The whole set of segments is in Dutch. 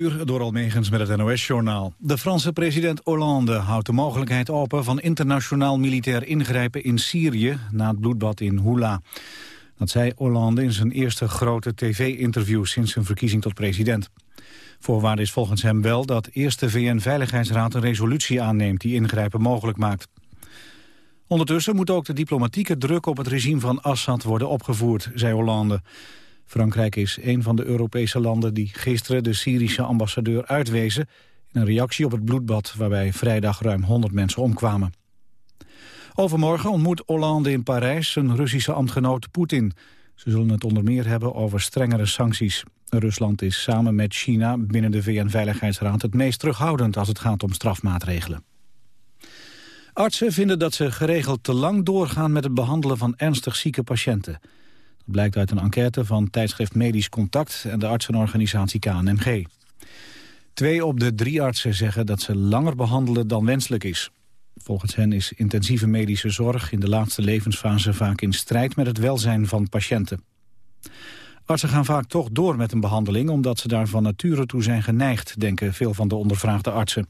Door Almegens met het NOS-journaal. De Franse president Hollande houdt de mogelijkheid open... van internationaal militair ingrijpen in Syrië... na het bloedbad in Hula. Dat zei Hollande in zijn eerste grote tv-interview... sinds zijn verkiezing tot president. Voorwaarde is volgens hem wel dat eerst de VN-veiligheidsraad... een resolutie aanneemt die ingrijpen mogelijk maakt. Ondertussen moet ook de diplomatieke druk op het regime van Assad worden opgevoerd, zei Hollande. Frankrijk is een van de Europese landen die gisteren de Syrische ambassadeur uitwezen... in een reactie op het bloedbad waarbij vrijdag ruim 100 mensen omkwamen. Overmorgen ontmoet Hollande in Parijs zijn Russische ambtgenoot Poetin. Ze zullen het onder meer hebben over strengere sancties. Rusland is samen met China binnen de VN-veiligheidsraad het meest terughoudend als het gaat om strafmaatregelen. Artsen vinden dat ze geregeld te lang doorgaan met het behandelen van ernstig zieke patiënten. Dat blijkt uit een enquête van tijdschrift Medisch Contact en de artsenorganisatie KNMG. Twee op de drie artsen zeggen dat ze langer behandelen dan wenselijk is. Volgens hen is intensieve medische zorg in de laatste levensfase vaak in strijd met het welzijn van patiënten. Artsen gaan vaak toch door met een behandeling omdat ze daar van nature toe zijn geneigd, denken veel van de ondervraagde artsen.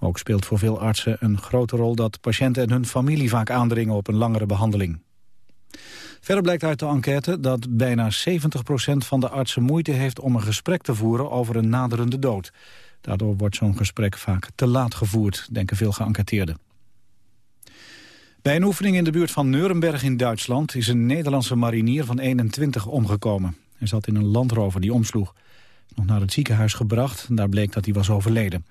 Ook speelt voor veel artsen een grote rol dat patiënten en hun familie vaak aandringen op een langere behandeling. Verder blijkt uit de enquête dat bijna 70% van de artsen moeite heeft om een gesprek te voeren over een naderende dood. Daardoor wordt zo'n gesprek vaak te laat gevoerd, denken veel geënquêteerden. Bij een oefening in de buurt van Nuremberg in Duitsland is een Nederlandse marinier van 21 omgekomen. Hij zat in een landrover die omsloeg. Nog naar het ziekenhuis gebracht daar bleek dat hij was overleden.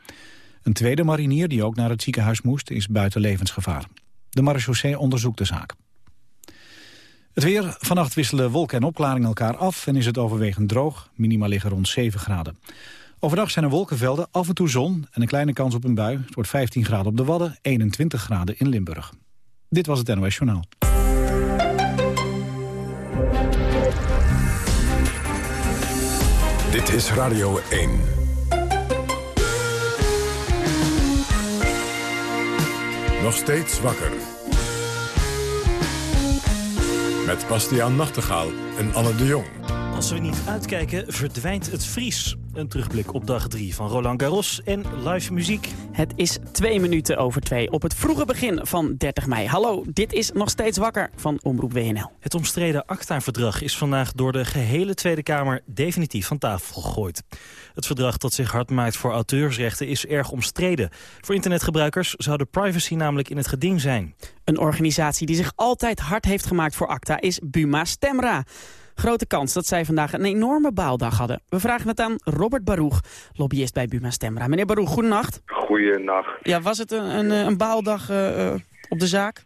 Een tweede marinier die ook naar het ziekenhuis moest is buiten levensgevaar. De marechaussee onderzoekt de zaak. Het weer. Vannacht wisselen wolken en opklaringen elkaar af en is het overwegend droog. Minima liggen rond 7 graden. Overdag zijn er wolkenvelden, af en toe zon en een kleine kans op een bui. Het wordt 15 graden op de Wadden, 21 graden in Limburg. Dit was het NOS Journaal. Dit is Radio 1. Nog steeds wakker. Met Bastiaan Nachtegaal en Anne de Jong. Als we niet uitkijken, verdwijnt het Fries. Een terugblik op dag 3 van Roland Garros en live muziek. Het is twee minuten over twee op het vroege begin van 30 mei. Hallo, dit is nog steeds wakker van Omroep WNL. Het omstreden ACTA-verdrag is vandaag door de gehele Tweede Kamer definitief van tafel gegooid. Het verdrag dat zich hard maakt voor auteursrechten is erg omstreden. Voor internetgebruikers zou de privacy namelijk in het geding zijn. Een organisatie die zich altijd hard heeft gemaakt voor ACTA is Buma Stemra. Grote kans dat zij vandaag een enorme baaldag hadden. We vragen het aan Robert Baruch, lobbyist bij Buma Stemra. Meneer Baruch, goedenacht. Goedenacht. Ja, was het een, een, een baaldag uh, op de zaak?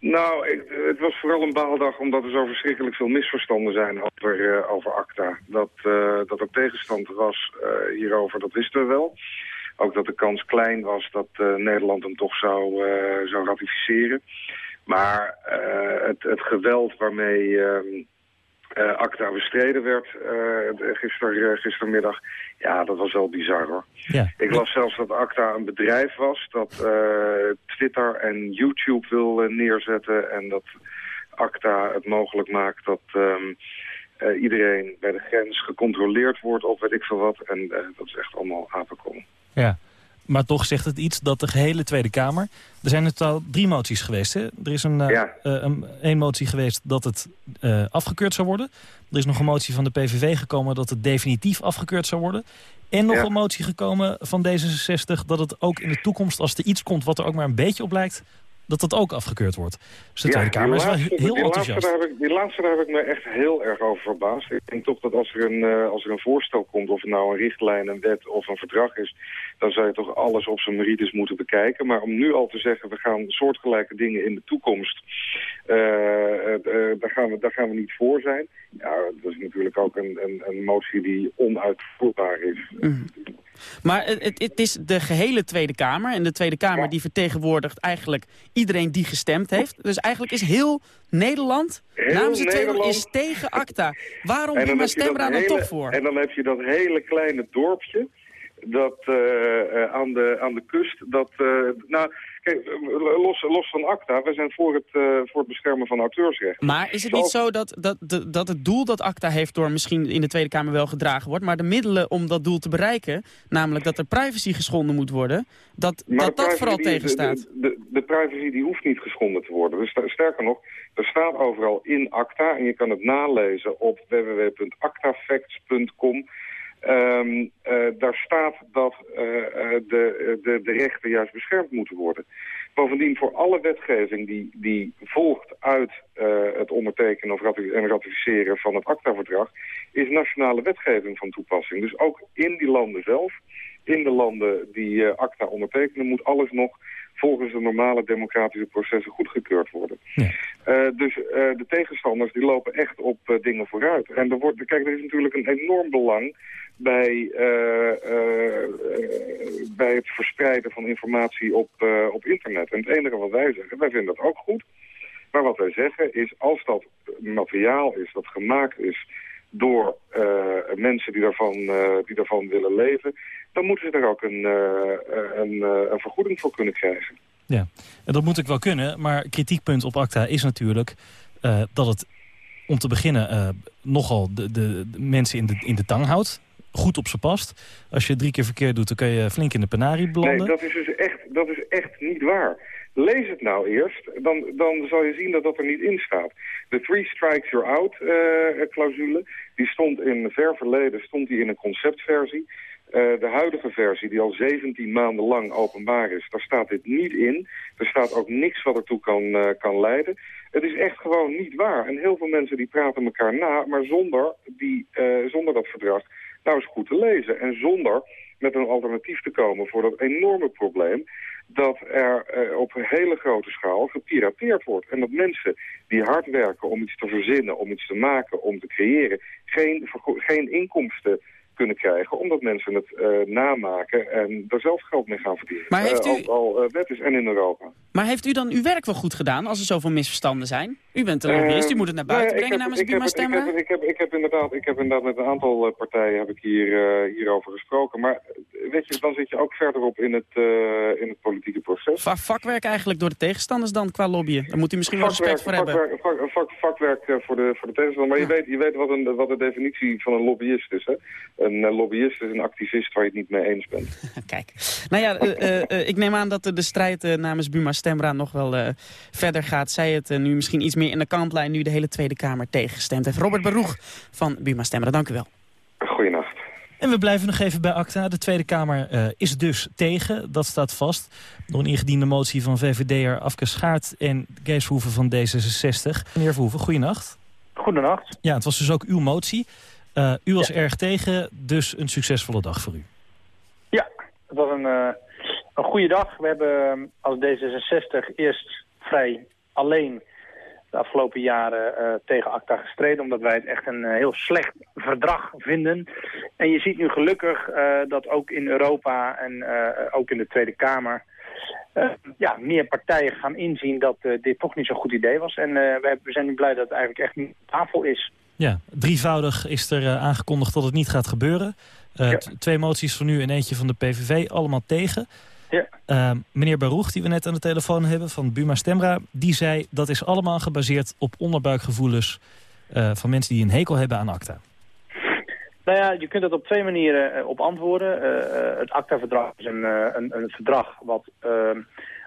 Nou, ik, het was vooral een baaldag omdat er zo verschrikkelijk veel misverstanden zijn over, uh, over ACTA. Dat, uh, dat er tegenstand was hierover, dat wisten we wel. Ook dat de kans klein was dat Nederland hem toch zou, zou ratificeren. Maar het, het geweld waarmee ehm, uh, ACTA bestreden werd uh, gister, uh, gistermiddag. Ja, dat was wel bizar hoor. Ja. Ik las zelfs dat ACTA een bedrijf was dat Twitter en YouTube wil neerzetten. En dat ACTA het mogelijk maakt dat um, iedereen bij de grens gecontroleerd wordt of weet ik veel wat. En dat is echt allemaal apenkom. Ja. Maar toch zegt het iets dat de gehele Tweede Kamer... Er zijn het al drie moties geweest. Hè? Er is een, uh, een, een, motie geweest dat het uh, afgekeurd zou worden. Er is nog een motie van de PVV gekomen dat het definitief afgekeurd zou worden. En nog een motie gekomen van D66 dat het ook in de toekomst... als er iets komt wat er ook maar een beetje op lijkt dat dat ook afgekeurd wordt. Dus de Tweede Kamer is wel heel die enthousiast. Laatste, daar heb ik, die laatste daar heb ik me echt heel erg over verbaasd. Ik denk toch dat als er, een, uh, als er een voorstel komt, of het nou een richtlijn, een wet of een verdrag is... dan zou je toch alles op zijn merites moeten bekijken. Maar om nu al te zeggen, we gaan soortgelijke dingen in de toekomst... Uh, uh, daar, gaan we, daar gaan we niet voor zijn. Ja, dat is natuurlijk ook een, een, een motie die onuitvoerbaar is. Mm. Maar het, het, is de gehele Tweede Kamer. En de Tweede Kamer die vertegenwoordigt eigenlijk iedereen die gestemd heeft. Dus eigenlijk is heel Nederland, namens de Tweede is tegen ACTA. Waarom doen we stemmen daar dan toch voor? En dan heb je dat hele kleine dorpje dat aan, de, aan de kust, dat, nou, kijk, los, los van ACTA, we zijn voor het, voor het beschermen van auteursrechten. Maar is het niet zo dat, dat, dat het doel dat ACTA heeft door misschien in de Tweede Kamer wel gedragen wordt, maar de middelen om dat doel te bereiken, namelijk dat er privacy geschonden moet worden, dat dat, dat vooral tegenstaat? De, de, de, privacy die hoeft niet geschonden te worden. Dus sterker nog, er staat overal in ACTA en je kan het nalezen op www.actafacts.com. Ehm, eh, daar staat dat uh, de, de, de rechten juist beschermd moeten worden. Bovendien voor alle wetgeving die, die volgt uit het ondertekenen of en ratificeren van het ACTA-verdrag... is nationale wetgeving van toepassing. Dus ook in die landen zelf, in de landen die ACTA ondertekenen... moet alles nog volgens de normale democratische processen goedgekeurd worden. Ja. Uh, dus uh, de tegenstanders die lopen echt op uh, dingen vooruit. En er, wordt, kijk, er is natuurlijk een enorm belang bij, bij het verspreiden van informatie op, op internet. En het enige wat wij zeggen, wij vinden dat ook goed. Maar wat wij zeggen is, als dat materiaal is dat gemaakt is door mensen die daarvan, die daarvan willen leven dan moeten ze er ook een, uh, een, een vergoeding voor kunnen krijgen. Ja, en dat moet ik wel kunnen, maar kritiekpunt op ACTA is natuurlijk uh, dat het om te beginnen nogal de, de, de, mensen in de, in de tang houdt. Goed op ze past. Als je drie keer verkeerd doet, dan kun je flink in de penarie belanden. Nee, dat is dus echt, dat is echt niet waar. Lees het nou eerst, dan, dan zal je zien dat dat er niet in staat. De three strikes you're out clausule, die stond in ver verleden stond die in een conceptversie. Uh, de huidige versie, die al 17 maanden lang openbaar is, daar staat dit niet in. Er staat ook niks wat ertoe kan, uh, kan leiden. Het is echt gewoon niet waar. En heel veel mensen die praten elkaar na, maar zonder, die, uh, zonder dat verdrag nou eens goed te lezen. En zonder met een alternatief te komen voor dat enorme probleem dat er op een hele grote schaal gepirateerd wordt. En dat mensen die hard werken om iets te verzinnen, om iets te maken, om te creëren, geen, geen inkomsten kunnen krijgen. Omdat mensen het uh, namaken en er zelf geld mee gaan verdienen. Maar heeft uh, u... al, al uh, wet is en in Europa. Maar heeft u dan uw werk wel goed gedaan als er zoveel misverstanden zijn? U bent een lobbyist, u moet het naar buiten brengen heb, namens Buma Stemmen. Ik heb, ik, heb, ik, heb inderdaad, ik heb inderdaad met een aantal partijen heb ik hier, hierover gesproken. Maar weet je, dan zit je ook verderop in het, in het politieke proces. Va vakwerk eigenlijk door de tegenstanders dan qua lobbyen? Daar moet u misschien wel respect voor vakwerk, hebben. Vak, vak, vakwerk voor de, voor de tegenstanders. Maar ja. je weet, je weet wat, een, wat de definitie van een lobbyist is. Hè? Een uh, lobbyist is een activist waar je het niet mee eens bent. Kijk, nou ja, uh, uh, ik neem aan dat de strijd namens Buma Stemra nog wel verder gaat. Zij het nu misschien iets meer in de kantlijn nu de hele Tweede Kamer tegengestemd heeft. Robert Baruch van Buma Stemra, dank u wel. Goedenacht. En we blijven nog even bij ACTA. De Tweede Kamer uh, is dus tegen, dat staat vast. Door een ingediende motie van VVD'er Afke Schaart en Kees Verhoeven van D66. Meneer Verhoeven, goedenacht. Goedenacht. Ja, het was dus ook uw motie. Uh, u was ja. erg tegen, dus een succesvolle dag voor u. Ja, het was een, uh, een goede dag. We hebben als D66 eerst vrij alleen de afgelopen jaren uh, tegen ACTA gestreden... omdat wij het echt een uh, heel slecht verdrag vinden. En je ziet nu gelukkig uh, dat ook in Europa en ook in de Tweede Kamer... ja, meer partijen gaan inzien dat dit toch niet zo'n goed idee was. En we, we zijn nu blij dat het eigenlijk echt niet op tafel is. Ja, drievoudig is er aangekondigd dat het niet gaat gebeuren. Ja. Twee moties van u en eentje van de PVV, allemaal tegen... Ja. Uh, meneer Baruch, die we net aan de telefoon hebben van Buma Stemra... die zei dat is allemaal gebaseerd op onderbuikgevoelens... Van mensen die een hekel hebben aan ACTA. Nou ja, je kunt het op twee manieren op antwoorden. Het ACTA-verdrag is een, een, een, verdrag wat ehm,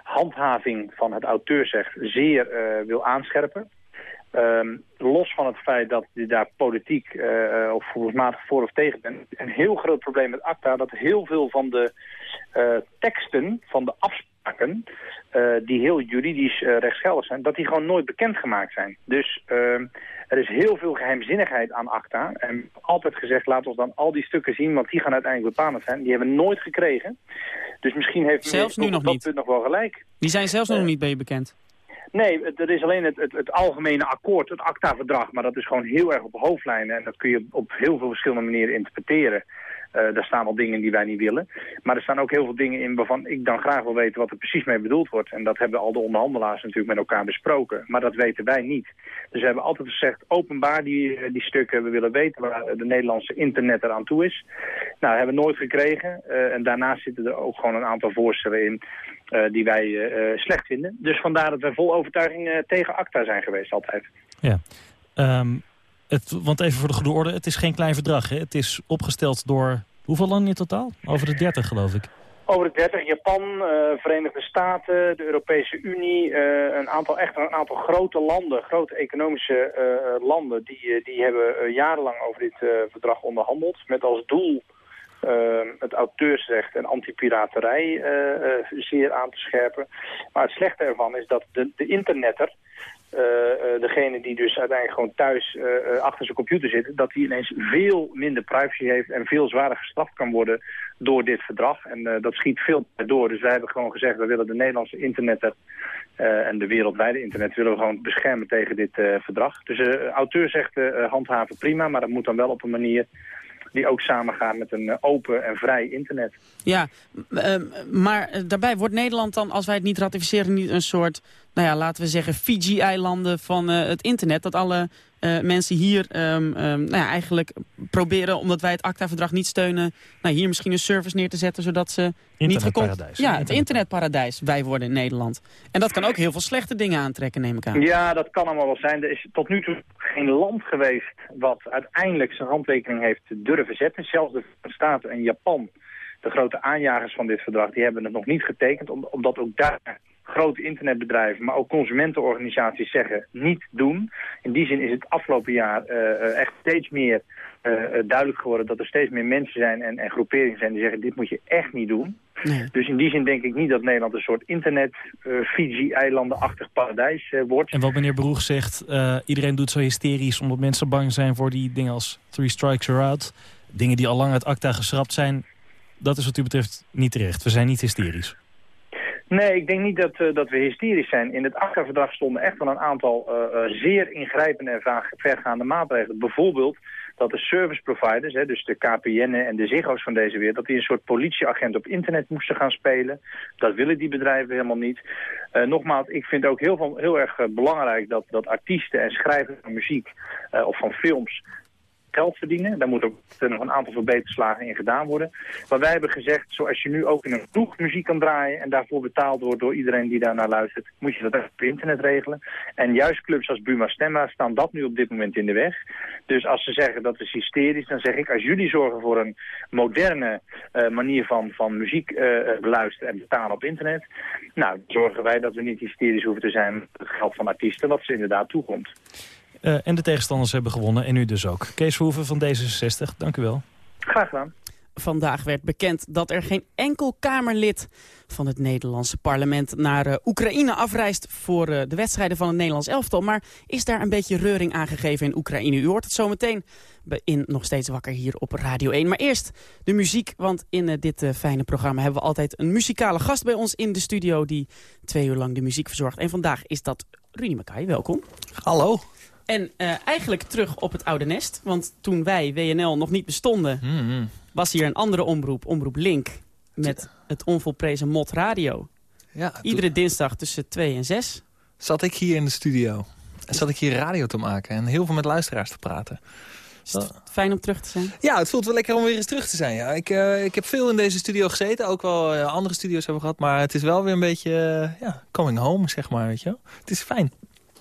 handhaving van het auteursrecht zeer wil aanscherpen. Um, los van het feit dat je daar politiek uh, of gevoelsmatig voor of tegen bent. Een heel groot probleem met ACTA dat heel veel van de uh, teksten, van de afspraken, uh, die heel juridisch rechtsgeldig zijn, dat die gewoon nooit bekendgemaakt zijn. Dus ehm, er is heel veel geheimzinnigheid aan ACTA. En altijd gezegd, laat ons dan al die stukken zien, want die gaan uiteindelijk bepalend zijn. Die hebben we nooit gekregen. Dus misschien heeft zelfs nu nog niet. nog wel gelijk. Die zijn zelfs nog niet bij je bekend. Nee, er is alleen het, het, het algemene akkoord, het ACTA-verdrag. Maar dat is gewoon heel erg op hoofdlijnen. En dat kun je op heel veel verschillende manieren interpreteren. Uh, daar staan al dingen die wij niet willen. Maar er staan ook heel veel dingen in waarvan ik dan graag wil weten wat er precies mee bedoeld wordt. En dat hebben al de onderhandelaars natuurlijk met elkaar besproken. Maar dat weten wij niet. Dus we hebben altijd gezegd, openbaar die, die stukken. We willen weten waar de Nederlandse internet eraan toe is. Nou, hebben we nooit gekregen. en daarnaast zitten er ook gewoon een aantal voorstellen in die wij slecht vinden. Dus vandaar dat we vol overtuiging tegen ACTA zijn geweest altijd. Ja. Ehm, het, want even voor de goede orde, het is geen klein verdrag. Hè? Het is opgesteld door hoeveel landen in totaal? Over de 30 geloof ik. Over de 30, Japan, uh, Verenigde Staten, de Europese Unie, uh, een aantal, echt een aantal grote landen, grote economische uh, landen, die, die hebben jarenlang over dit verdrag onderhandeld. Met als doel het auteursrecht en antipiraterij zeer aan te scherpen. Maar het slechte ervan is dat de, de internetter, degene die dus uiteindelijk gewoon thuis uh, achter zijn computer zit... dat hij ineens veel minder privacy heeft en veel zwaarder gestraft kan worden door dit verdrag. En dat schiet veel door. Dus wij hebben gewoon gezegd, we willen de Nederlandse internetter en de wereldwijde internet willen we gewoon beschermen tegen dit verdrag. Dus auteursrechten handhaven prima, maar dat moet dan wel op een manier die ook samengaan met een open en vrij internet. Ja, maar daarbij wordt Nederland dan, als wij het niet ratificeren, niet een soort nou ja, laten we zeggen, Fiji-eilanden van het internet. Dat alle mensen hier um, um, nou ja, eigenlijk proberen, omdat wij het ACTA-verdrag niet steunen... Nou, hier misschien een service neer te zetten, zodat ze niet gekocht... Ja, het internetparadijs, wij worden in Nederland. En dat kan ook heel veel slechte dingen aantrekken, neem ik aan. Ja, dat kan allemaal wel zijn. Er is tot nu toe geen land geweest wat uiteindelijk zijn handtekening heeft durven zetten. Zelfs de Staten en Japan, de grote aanjagers van dit verdrag, die hebben het nog niet getekend, omdat ook daar grote internetbedrijven, maar ook consumentenorganisaties zeggen niet doen. In die zin is het afgelopen jaar uh, echt steeds meer uh, duidelijk geworden dat er steeds meer mensen zijn en, en groeperingen zijn die zeggen dit moet je echt niet doen. Nee. Dus in die zin denk ik niet dat Nederland een soort internet Fiji-eilandenachtig paradijs wordt. En wat meneer Broeg zegt, iedereen doet zo hysterisch omdat mensen bang zijn voor die dingen als three strikes are out. Dingen die al lang uit ACTA geschrapt zijn, dat is wat u betreft niet terecht. We zijn niet hysterisch. Nee, ik denk niet dat, uh, dat we hysterisch zijn. In het ACTA-verdrag stonden echt wel een aantal uh, zeer ingrijpende en vergaande maatregelen. Bijvoorbeeld dat de service providers, hè, dus de KPN en de Ziggo's van deze wereld... dat die een soort politieagent op internet moesten gaan spelen. Dat willen die bedrijven helemaal niet. Nogmaals, ik vind ook heel, heel erg belangrijk dat, dat artiesten en schrijvers van muziek of van films geld verdienen. Daar moeten nog een aantal verbeterslagen in gedaan worden. Maar wij hebben gezegd, zoals je nu ook in een ploeg muziek kan draaien... en daarvoor betaald wordt door iedereen die daar naar luistert... moet je dat ook op internet regelen. En juist clubs als Buma Stemma staan dat nu op dit moment in de weg. Dus als ze zeggen dat is hysterisch, dan zeg ik... als jullie zorgen voor een moderne uh, manier van, van muziek uh, beluisteren en betalen op internet... nou, zorgen wij dat we niet hysterisch hoeven te zijn het geld van artiesten... wat ze inderdaad toekomt. Uh, en de tegenstanders hebben gewonnen en u dus ook. Kees Verhoeven van D66, dank u wel. Graag gedaan. Vandaag werd bekend dat er geen enkel Kamerlid van het Nederlandse parlement naar uh, Oekraïne afreist voor uh, de wedstrijden van het Nederlands elftal. Maar is daar een beetje reuring aangegeven in Oekraïne? U hoort het zometeen in Nog Steeds Wakker hier op Radio 1. Maar eerst de muziek, want in uh, dit fijne programma hebben we altijd een muzikale gast bij ons in de studio die twee uur lang de muziek verzorgt. En vandaag is dat Rudy Makai, welkom. Hallo. En uh, eigenlijk terug op het oude nest. Want toen wij, WNL, nog niet bestonden... Mm-hmm. was hier een andere omroep, Omroep Link... met het onvolprezen Mot Radio. Ja, Iedere dinsdag tussen 2 en 6. Zat ik hier in de studio. En zat ik hier radio te maken. En heel veel met luisteraars te praten. Is het fijn om terug te zijn? Ja, het voelt wel lekker om weer eens terug te zijn. Ja. Ik, uh, ik heb veel in deze studio gezeten. Ook wel uh, andere studio's hebben gehad. Maar het is wel weer een beetje ja, coming home, zeg maar. Weet je? Het is fijn.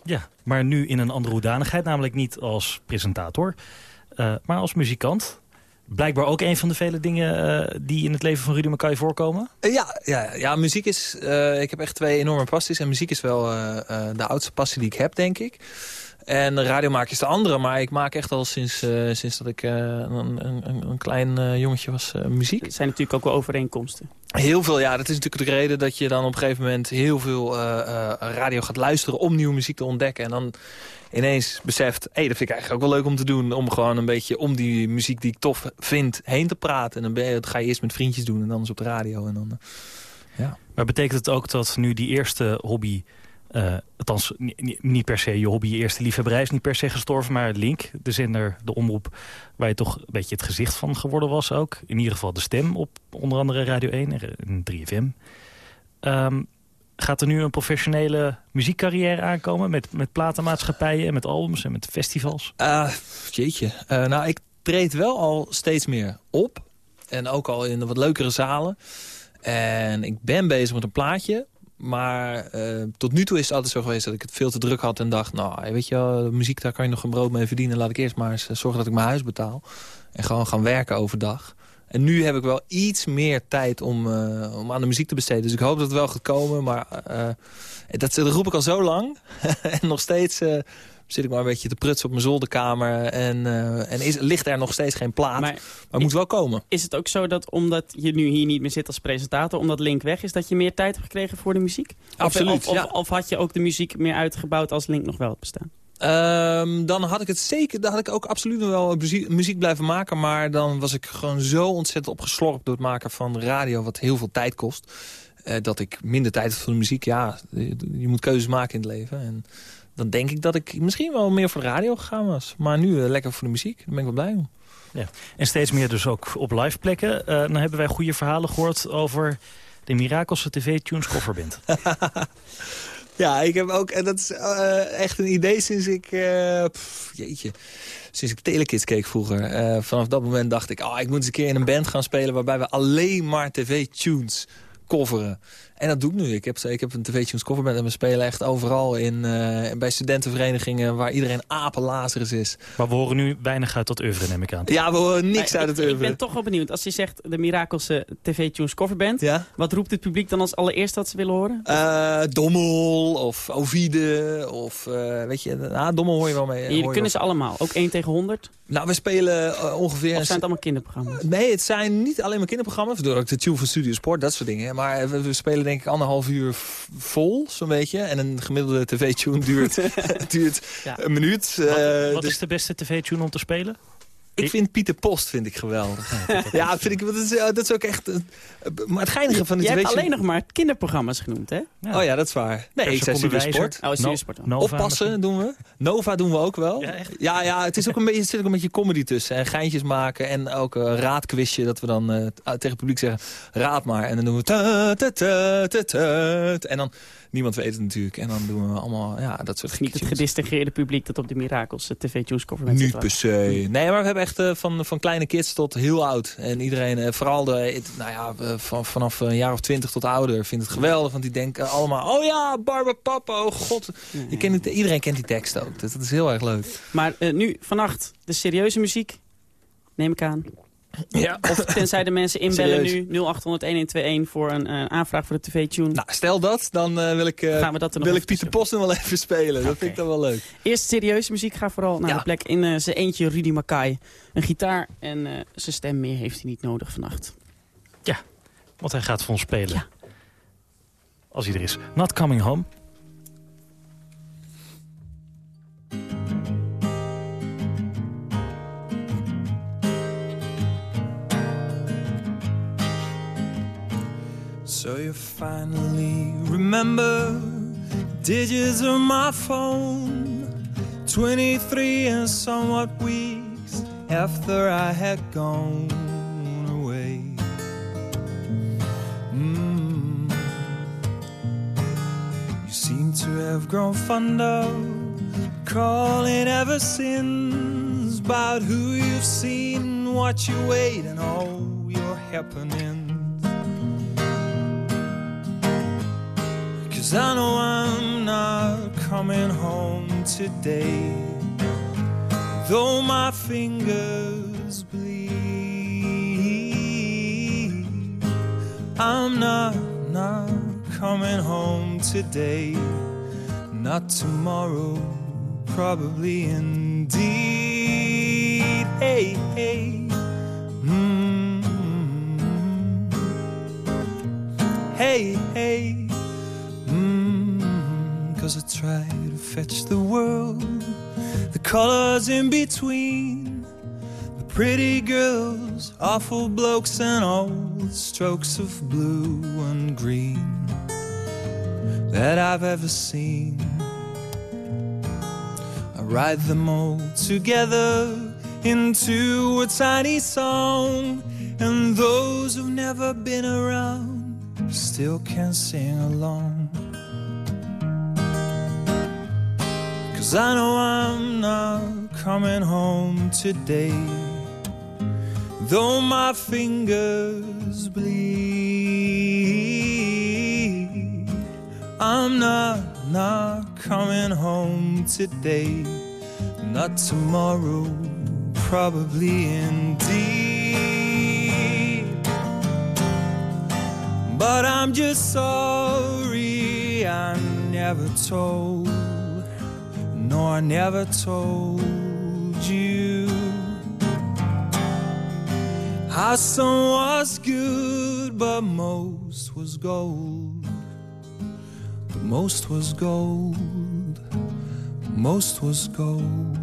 Ja, maar nu in een andere hoedanigheid. Namelijk niet als presentator, uh, maar als muzikant. Blijkbaar ook een van de vele dingen uh, die in het leven van Rudy McKay voorkomen? Uh, ja, ja, ja, muziek is... ik heb echt twee enorme passies. En muziek is wel de oudste passie die ik heb, denk ik. En radio maken is de andere, maar ik maak echt al sinds, uh, sinds dat ik uh, een, een, een, klein uh, jongetje was muziek. Er zijn natuurlijk ook wel overeenkomsten. Heel veel, ja. Dat is natuurlijk de reden dat je dan op een gegeven moment heel veel radio gaat luisteren om nieuwe muziek te ontdekken. En dan ineens beseft, hé, hey, dat vind ik eigenlijk ook wel leuk om te doen. Om gewoon een beetje om die muziek die ik tof vind heen te praten. En dan ben je, dat ga je eerst met vriendjes doen en dan eens op de radio. En dan, ja. Maar betekent het ook dat nu die eerste hobby uh, althans, niet per se je hobby, je eerste liefhebberij is niet per se gestorven. Maar Link, de zender, de omroep, waar je toch een beetje het gezicht van geworden was ook. In ieder geval de stem op onder andere Radio 1 en 3FM. Um, gaat er nu een professionele muziekcarrière aankomen met, met platenmaatschappijen en met albums en met festivals? Uh, jeetje. Uh, nou, ik treed wel al steeds meer op. En ook al in de wat leukere zalen. En ik ben bezig met een plaatje. Maar uh, tot nu toe is het altijd zo geweest dat ik het veel te druk had en dacht... nou, weet je wel, muziek, daar kan je nog een brood mee verdienen. Laat ik eerst maar eens zorgen dat ik mijn huis betaal. En gewoon gaan werken overdag. En nu heb ik wel iets meer tijd om, om aan de muziek te besteden. Dus ik hoop dat het wel gaat komen. Maar uh, dat, dat roep ik al zo lang. en nog steeds zit ik maar een beetje te prutsen op mijn zolderkamer. En, en is, ligt er nog steeds geen plaat. Maar, maar het moet wel komen. Is het ook zo dat omdat je nu hier niet meer zit als presentator... omdat Link weg is, dat je meer tijd hebt gekregen voor de muziek? Absoluut, of, ja. of, had je ook de muziek meer uitgebouwd als Link nog wel had bestaan? Um, dan had ik het zeker, dan had ik ook absoluut nog wel muziek, muziek, blijven maken. Maar dan was ik gewoon zo ontzettend opgeslorpt door het maken van radio, wat heel veel tijd kost. Uh, dat ik minder tijd had voor de muziek. Ja, je, je, moet keuzes maken in het leven. En dan denk ik dat ik misschien wel meer voor de radio gegaan was. Maar nu uh, lekker voor de muziek. Daar ben ik wel blij om. Ja. En steeds meer dus ook op live plekken. Uh, dan hebben wij goede verhalen gehoord over de Mirakelse TV-tunes kofferband. Ja, ik heb ook, en dat is uh, echt een idee sinds ik, uh, pff, jeetje, sinds ik Telekids keek vroeger. Vanaf dat moment dacht ik, oh, ik moet eens een keer in een band gaan spelen waarbij we alleen maar tv-tunes coveren. En dat doe ik nu. Ik heb, ik heb een tv-tunes coverband en we spelen echt overal in, uh, bij studentenverenigingen waar iedereen apenlazerus is. Maar we horen nu weinig uit dat oeuvre, neem ik aan. Ja, we horen niks maar uit ik, het oeuvre. Ik ben toch wel benieuwd. Als je zegt de Mirakelse tv-tunes coverband, ja? wat roept het publiek dan als allereerst dat ze willen horen? Uh, Dommel of Ovide of uh, weet je, nou, Dommel hoor je wel mee. Jullie kunnen ze allemaal, ook 1 tegen 100? Nou, we spelen uh, ongeveer... Of zijn het allemaal kinderprogramma's? Nee, het zijn niet alleen maar kinderprogramma's. Door ook de tune van Studio Sport, dat soort dingen. Maar we, we spelen denk ik anderhalf uur vol, zo'n beetje. En een gemiddelde tv-tune duurt, duurt ja. een minuut. Wat, uh, wat dus... is de beste tv-tune om te spelen? Ik vind Pieter Post vind ik geweldig. ja, vind ik, dat, is, dat is ook echt... Maar het geinige van de Je hebt alleen nog maar kinderprogramma's genoemd, hè? Ja. Oh ja, dat is waar. Nee, ik zei Sport. Oh, Sport. No Oppassen doen we. Nova doen we ook wel. Ja, echt? ja, ja het is ook een beetje, zit ook een beetje comedy tussen. En geintjes maken en ook een raadquizje. Dat we dan uh, tegen het publiek zeggen, raad maar. En dan doen we... Ta, ta, ta, en dan... Niemand weet het natuurlijk. En dan doen we allemaal ja, dat soort Niet het gedistingeerde publiek dat op de Mirakels tv-tunes cover Niet per se. Nee, maar we hebben echt uh, van, van kleine kids tot heel oud. En iedereen, uh, vooral de, nou ja, van, vanaf een jaar of twintig tot ouder, vindt het geweldig. Want die denken allemaal, oh ja, Barbara Papa, oh god. Nee. Je kent het, iedereen kent die tekst ook. Dat, dat is heel erg leuk. Maar nu, vannacht, de serieuze muziek, neem ik aan. Ja. Of tenzij de mensen inbellen nu 0800-1121 voor een uh, aanvraag voor de tv-tune. Nou, stel dat, dan uh, wil ik, uh, Gaan we dat wil ik Pieter Post nog wel even spelen. Okay. Dat vind ik dan wel leuk. Eerst serieuze muziek, ga vooral naar ja. de plek in zijn eentje Rudy Mackay. Een gitaar en zijn stem meer heeft hij niet nodig vannacht. Ja, want hij gaat voor ons spelen. Ja. Als hij er is. Not Coming Home. So you finally remember digits of my phone. 23 and somewhat weeks after I had gone away. Mm. You seem to have grown fond of calling ever since About who you've seen, what you wait and all your happenings Cause I know I'm not coming home today? Though my fingers bleed I'm not, not coming home today. Not tomorrow, probably indeed. Hey, hey. Mm -hmm. Hey, hey try to fetch the world. The colors in between The pretty girls, awful blokes And all the strokes of blue and green That I've ever seen. I write them all together Into a tiny song And those who've never been around Still can sing along Cause I know I'm not coming home today though my fingers bleed. I'm not, not coming home today, not tomorrow, probably indeed. But I'm just sorry I never told, no, I never told you. How some was good, but most was gold. But most was gold. Most was gold.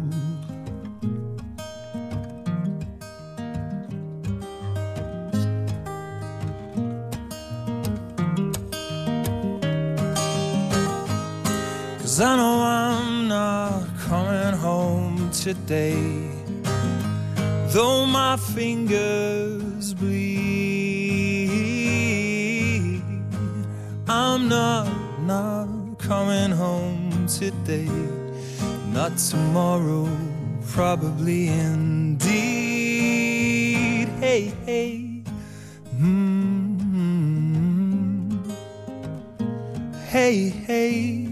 Cause I know I'm not coming home today though my fingers bleed. I'm not, not coming home today, not tomorrow, probably indeed. Hey, hey. Mm-hmm. Hey, hey.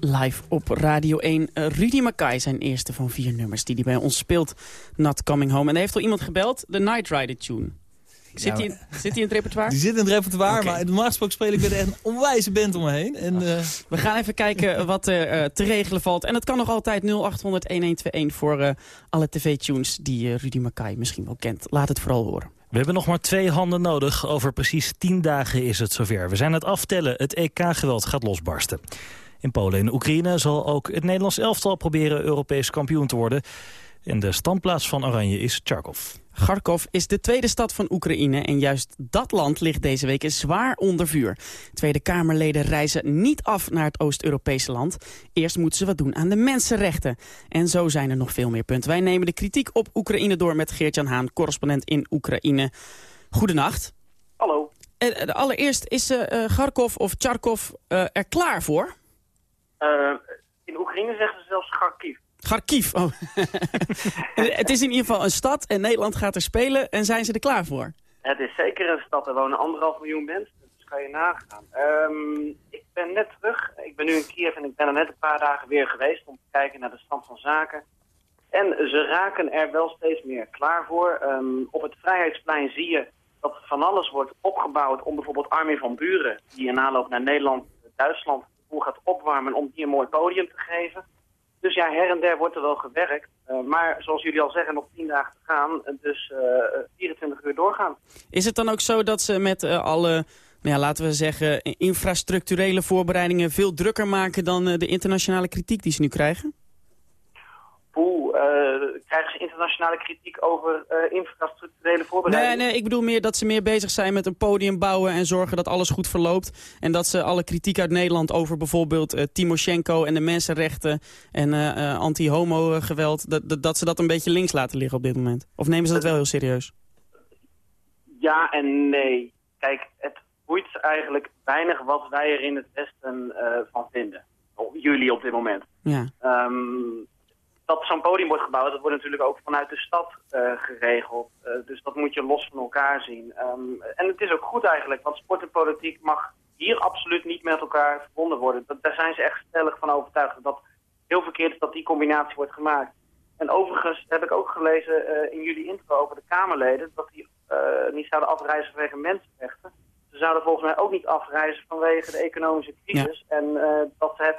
Live op Radio 1. Uh, Rudy Mackay, zijn eerste van vier nummers die hij bij ons speelt. Not Coming Home. En er heeft al iemand gebeld, de Night Rider tune. Zit, hij, zit hij in het repertoire? Die zit in het repertoire, maar normaal gesproken speel ik weer echt een onwijze band om me heen. En, uh... We gaan even kijken wat er uh, te regelen valt. En het kan nog altijd 0800-1121 voor alle tv-tunes die Rudy Mackay misschien wel kent. Laat het vooral horen. We hebben nog maar twee handen nodig. Over precies tien dagen is het zover. We zijn het aftellen. Het EK-geweld gaat losbarsten. In Polen en Oekraïne zal ook het Nederlands elftal proberen Europees kampioen te worden. En de standplaats van Oranje is Charkov. Kharkov is de tweede stad van Oekraïne en juist dat land ligt deze week zwaar onder vuur. Tweede Kamerleden reizen niet af naar het Oost-Europese land. Eerst moeten ze wat doen aan de mensenrechten. En zo zijn er nog veel meer punten. Wij nemen de kritiek op Oekraïne door met Geert-Jan Haan, correspondent in Oekraïne. Goedenacht. Hallo. Uh, allereerst, is uh, Kharkov of Charkov uh, er klaar voor? Uh, in Oekraïne zeggen ze zelfs Kharkiv. Kharkiv, oh. het is in ieder geval een stad en Nederland gaat er spelen en zijn ze er klaar voor? Het is zeker een stad, er wonen anderhalf miljoen mensen, dus kan je nagaan. Um, ik ben net terug, ik ben nu in Kiev en ik ben er net een paar dagen weer geweest om te kijken naar de stand van zaken. En ze raken er wel steeds meer klaar voor. Um, op het Vrijheidsplein zie je dat van alles wordt opgebouwd om bijvoorbeeld Armin van Buren, die in aanloop naar Nederland, Duitsland boel gaat opwarmen om die een mooi podium te geven. Dus ja, her en der wordt er wel gewerkt. Uh, maar zoals jullie al zeggen, nog tien dagen te gaan. Dus uh, 24 uur doorgaan. Is het dan ook zo dat ze met alle, nou ja, laten we zeggen, infrastructurele voorbereidingen veel drukker maken dan de internationale kritiek die ze nu krijgen? Poeh, krijgen ze internationale kritiek over uh, infrastructurele voorbereidingen? Nee, nee, ik bedoel meer dat ze meer bezig zijn met een podium bouwen en zorgen dat alles goed verloopt. En dat ze alle kritiek uit Nederland over bijvoorbeeld uh, Timoshenko en de mensenrechten en anti-homo geweld, dat, dat, dat, ze dat een beetje links laten liggen op dit moment. Of nemen ze dat wel heel serieus? Ja en nee. Kijk, het boeit eigenlijk weinig wat wij er in het Westen van vinden. Of jullie op dit moment. Ja. Um, dat zo'n podium wordt gebouwd, dat wordt natuurlijk ook vanuit de stad uh, geregeld. Uh, dus dat moet je los van elkaar zien. Um, en het is ook goed eigenlijk, want sport en politiek mag hier absoluut niet met elkaar verbonden worden. Dat, daar zijn ze echt stellig van overtuigd dat heel verkeerd is dat die combinatie wordt gemaakt. En overigens heb ik ook gelezen uh, in jullie intro over de Kamerleden... dat die niet zouden afreizen vanwege mensenrechten. Ze zouden volgens mij ook niet afreizen vanwege de economische crisis. Ja. En dat ze het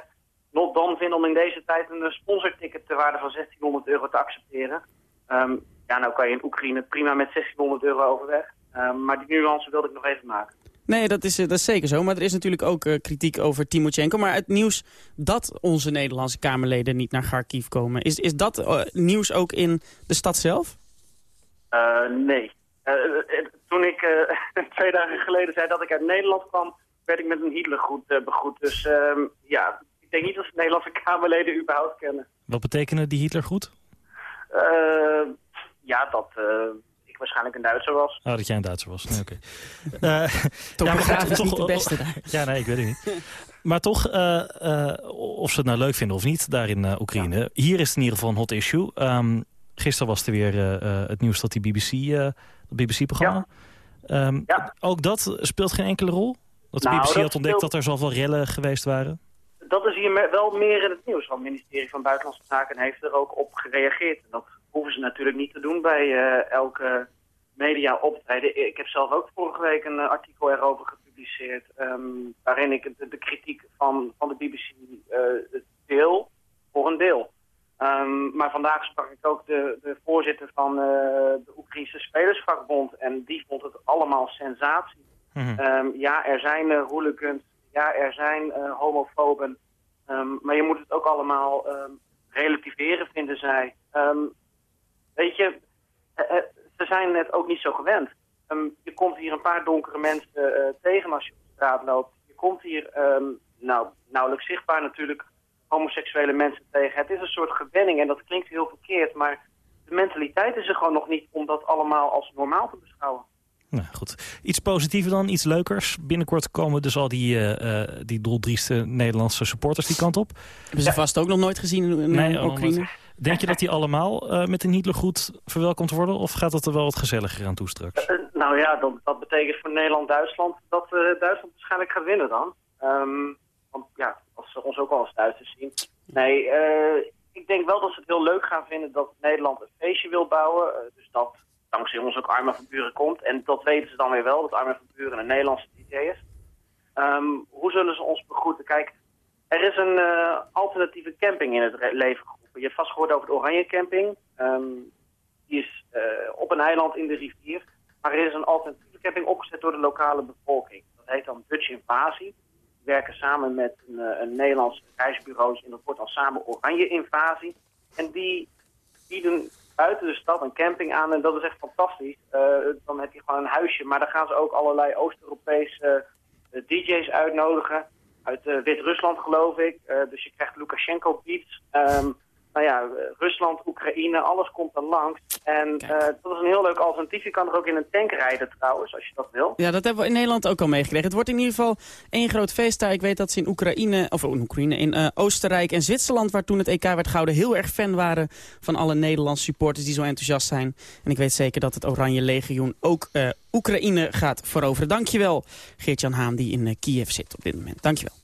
not dan vinden om in deze tijd een sponsorticket ter waarde van 1600 euro te accepteren. Um, ja, nou kan je in Oekraïne prima met 1600 euro overweg. Um, maar die nuance wilde ik nog even maken. Nee, dat is, dat is zeker zo. Maar er is natuurlijk ook uh, kritiek over Timochenko. Maar het nieuws dat onze Nederlandse Kamerleden niet naar Kharkiv komen... is, is dat uh, nieuws ook in de stad zelf? Uh, nee. toen ik twee dagen geleden zei dat ik uit Nederland kwam... werd ik met een Hitlergroet begroet. Dus um, ja, ik denk niet dat ze Nederlandse Kamerleden überhaupt kennen. Wat betekenen die Hitlergroet? Uh, ja, dat uh, ik waarschijnlijk een Duitser was. Oh, dat jij een Duitser was. Nee, oké. Okay. Uh, toch ja, toch, niet de beste daar. Ja, nee, ik weet het niet. Maar toch, of ze het nou leuk vinden of niet, daar in Oekraïne. Hier is het in ieder geval een hot issue. Um, gisteren was er weer het nieuws dat die BBC, BBC-programma... Ehm, ja. Ook dat speelt geen enkele rol? Dat de nou, BBC had ontdekt dat er zoveel rellen geweest waren? Dat is hier wel meer in het nieuws. Want het ministerie van Buitenlandse Zaken heeft er ook op gereageerd. Dat hoeven ze natuurlijk niet te doen bij uh, elke media optreden. Ik heb zelf ook vorige week een uh, artikel erover gepubliceerd... Um, waarin ik de, de, kritiek van, van de BBC uh, deel voor een deel. Um, maar vandaag sprak ik ook de, de voorzitter van de Oekraïnse Spelersvakbond. En die vond het allemaal sensatie. Mm um, ja, er zijn hooligans. Ja, er zijn uh, homofoben. Um, maar je moet het ook allemaal relativeren, vinden zij. weet je, ze zijn het ook niet zo gewend. je komt hier een paar donkere mensen tegen als je op straat loopt. Je komt hier, nou, nauwelijks zichtbaar natuurlijk homoseksuele mensen tegen. Het is een soort gewenning en dat klinkt heel verkeerd, maar de mentaliteit is er gewoon nog niet om dat allemaal als normaal te beschouwen. Nou goed. Iets positiever dan, iets leukers. Binnenkort komen dus al die, uh, die doeldrieste Nederlandse supporters die kant op. Hebben ze vast ook nog nooit gezien in nee, Oekraïne? Denk je dat die allemaal uh, met een Hitlergroet verwelkomd worden? Of gaat dat er wel wat gezelliger aan toe straks? nou ja, dat, dat betekent voor Nederland-Duitsland dat Duitsland waarschijnlijk gaat winnen dan. Um, want ja, als ze ons ook al als Duitsers zien. Nee, uh, ik denk wel dat ze het heel leuk gaan vinden dat Nederland een feestje wil bouwen. Uh, dus dat dankzij ons ook Armen van Buren komt. En dat weten ze dan weer wel, dat Armen van Buren een Nederlandse DJ is. Um, hoe zullen ze ons begroeten? Kijk, er is een uh, alternatieve camping in het leven geroepen. Je hebt vast gehoord over de Oranje Camping. Um, die is op een eiland in de rivier. Maar er is een alternatieve camping opgezet door de lokale bevolking. Dat heet dan Dutch Invasie werken samen met een, eh, een Nederlands reisbureau en dat wordt al samen Oranje Invasie. En die bieden buiten de stad een camping aan en dat is echt fantastisch. Uh, dan heb je gewoon een huisje, maar dan gaan ze ook allerlei Oost-Europese uh, DJ's uitnodigen. Uit Wit-Rusland geloof ik. dus je krijgt Lukashenko beats. Um, nou ja, Rusland, Oekraïne, alles komt er langs. En uh, dat is een heel leuk alternatief. Je kan er ook in een tank rijden trouwens, als je dat wil. Ja, dat hebben we in Nederland ook al meegekregen. Het wordt in ieder geval één groot feest daar. Ik weet dat ze in Oekraïne, of in Oekraïne, in uh, Oostenrijk en Zwitserland... waar toen het EK werd gehouden, heel erg fan waren... van alle Nederlandse supporters die zo enthousiast zijn. En ik weet zeker dat het Oranje Legioen ook uh, Oekraïne gaat veroveren. Dankjewel, Geert-Jan Haan, die in Kiev zit op dit moment. Dankjewel.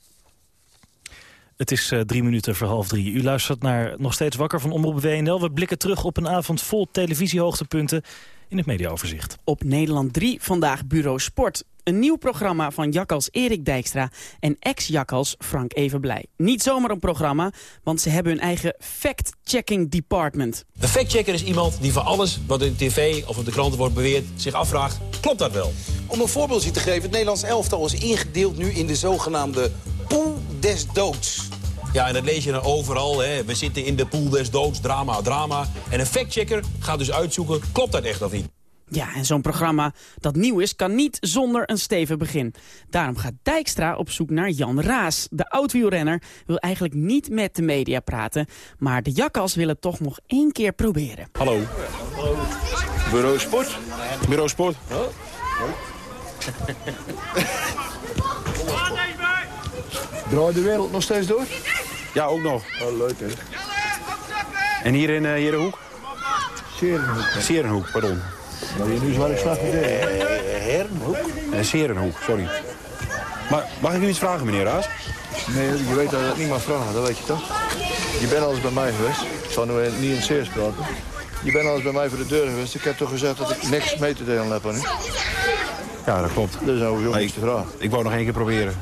Het is uh, drie minuten voor half drie. U luistert naar Nog Steeds Wakker van Omroep WNL. We blikken terug op een avond vol televisiehoogtepunten in het mediaoverzicht. Op Nederland 3 vandaag Bureau Sport. Een nieuw programma van Jakkals Erik Dijkstra en ex-Jakkals Frank Evenblij. Niet zomaar een programma, want ze hebben hun eigen fact-checking department. Een fact-checker is iemand die van alles wat in de tv of op de kranten wordt beweerd... zich afvraagt, klopt dat wel? Om een voorbeeldje te geven, het Nederlands elftal is ingedeeld nu in de zogenaamde pool des doods. Ja, en dat lees je dan overal. Hè. We zitten in de pool des doods, drama, drama. En een factchecker gaat dus uitzoeken, klopt dat echt of niet? Ja, en zo'n programma dat nieuw is, kan niet zonder een stevig begin. Daarom gaat Dijkstra op zoek naar Jan Raas. De oud-wielrenner wil eigenlijk niet met de media praten... maar de jakkals willen toch nog één keer proberen. Hallo. Hallo. Bureau Sport. Bureau Sport. Oh. Draait de wereld nog steeds door? Ja, ook nog. Oh, leuk hè. En hier in, uh, hier de hoek? Serenhoek. Serenhoek, pardon. Nou, nu is waar ik slag idee. Herenhoek? Uh, Serenhoek, sorry. Maar mag ik u iets vragen, meneer Raas? Nee, je weet dat ik niet mag vragen, dat weet je toch? Je bent al eens bij mij geweest. Ik zal nu niet in zeer praten. Je bent al eens bij mij voor de deur geweest. Ik heb toch gezegd dat ik niks mee te delen heb aan u? Ja, dat klopt. Dat is te vragen. Ik wou nog één keer proberen.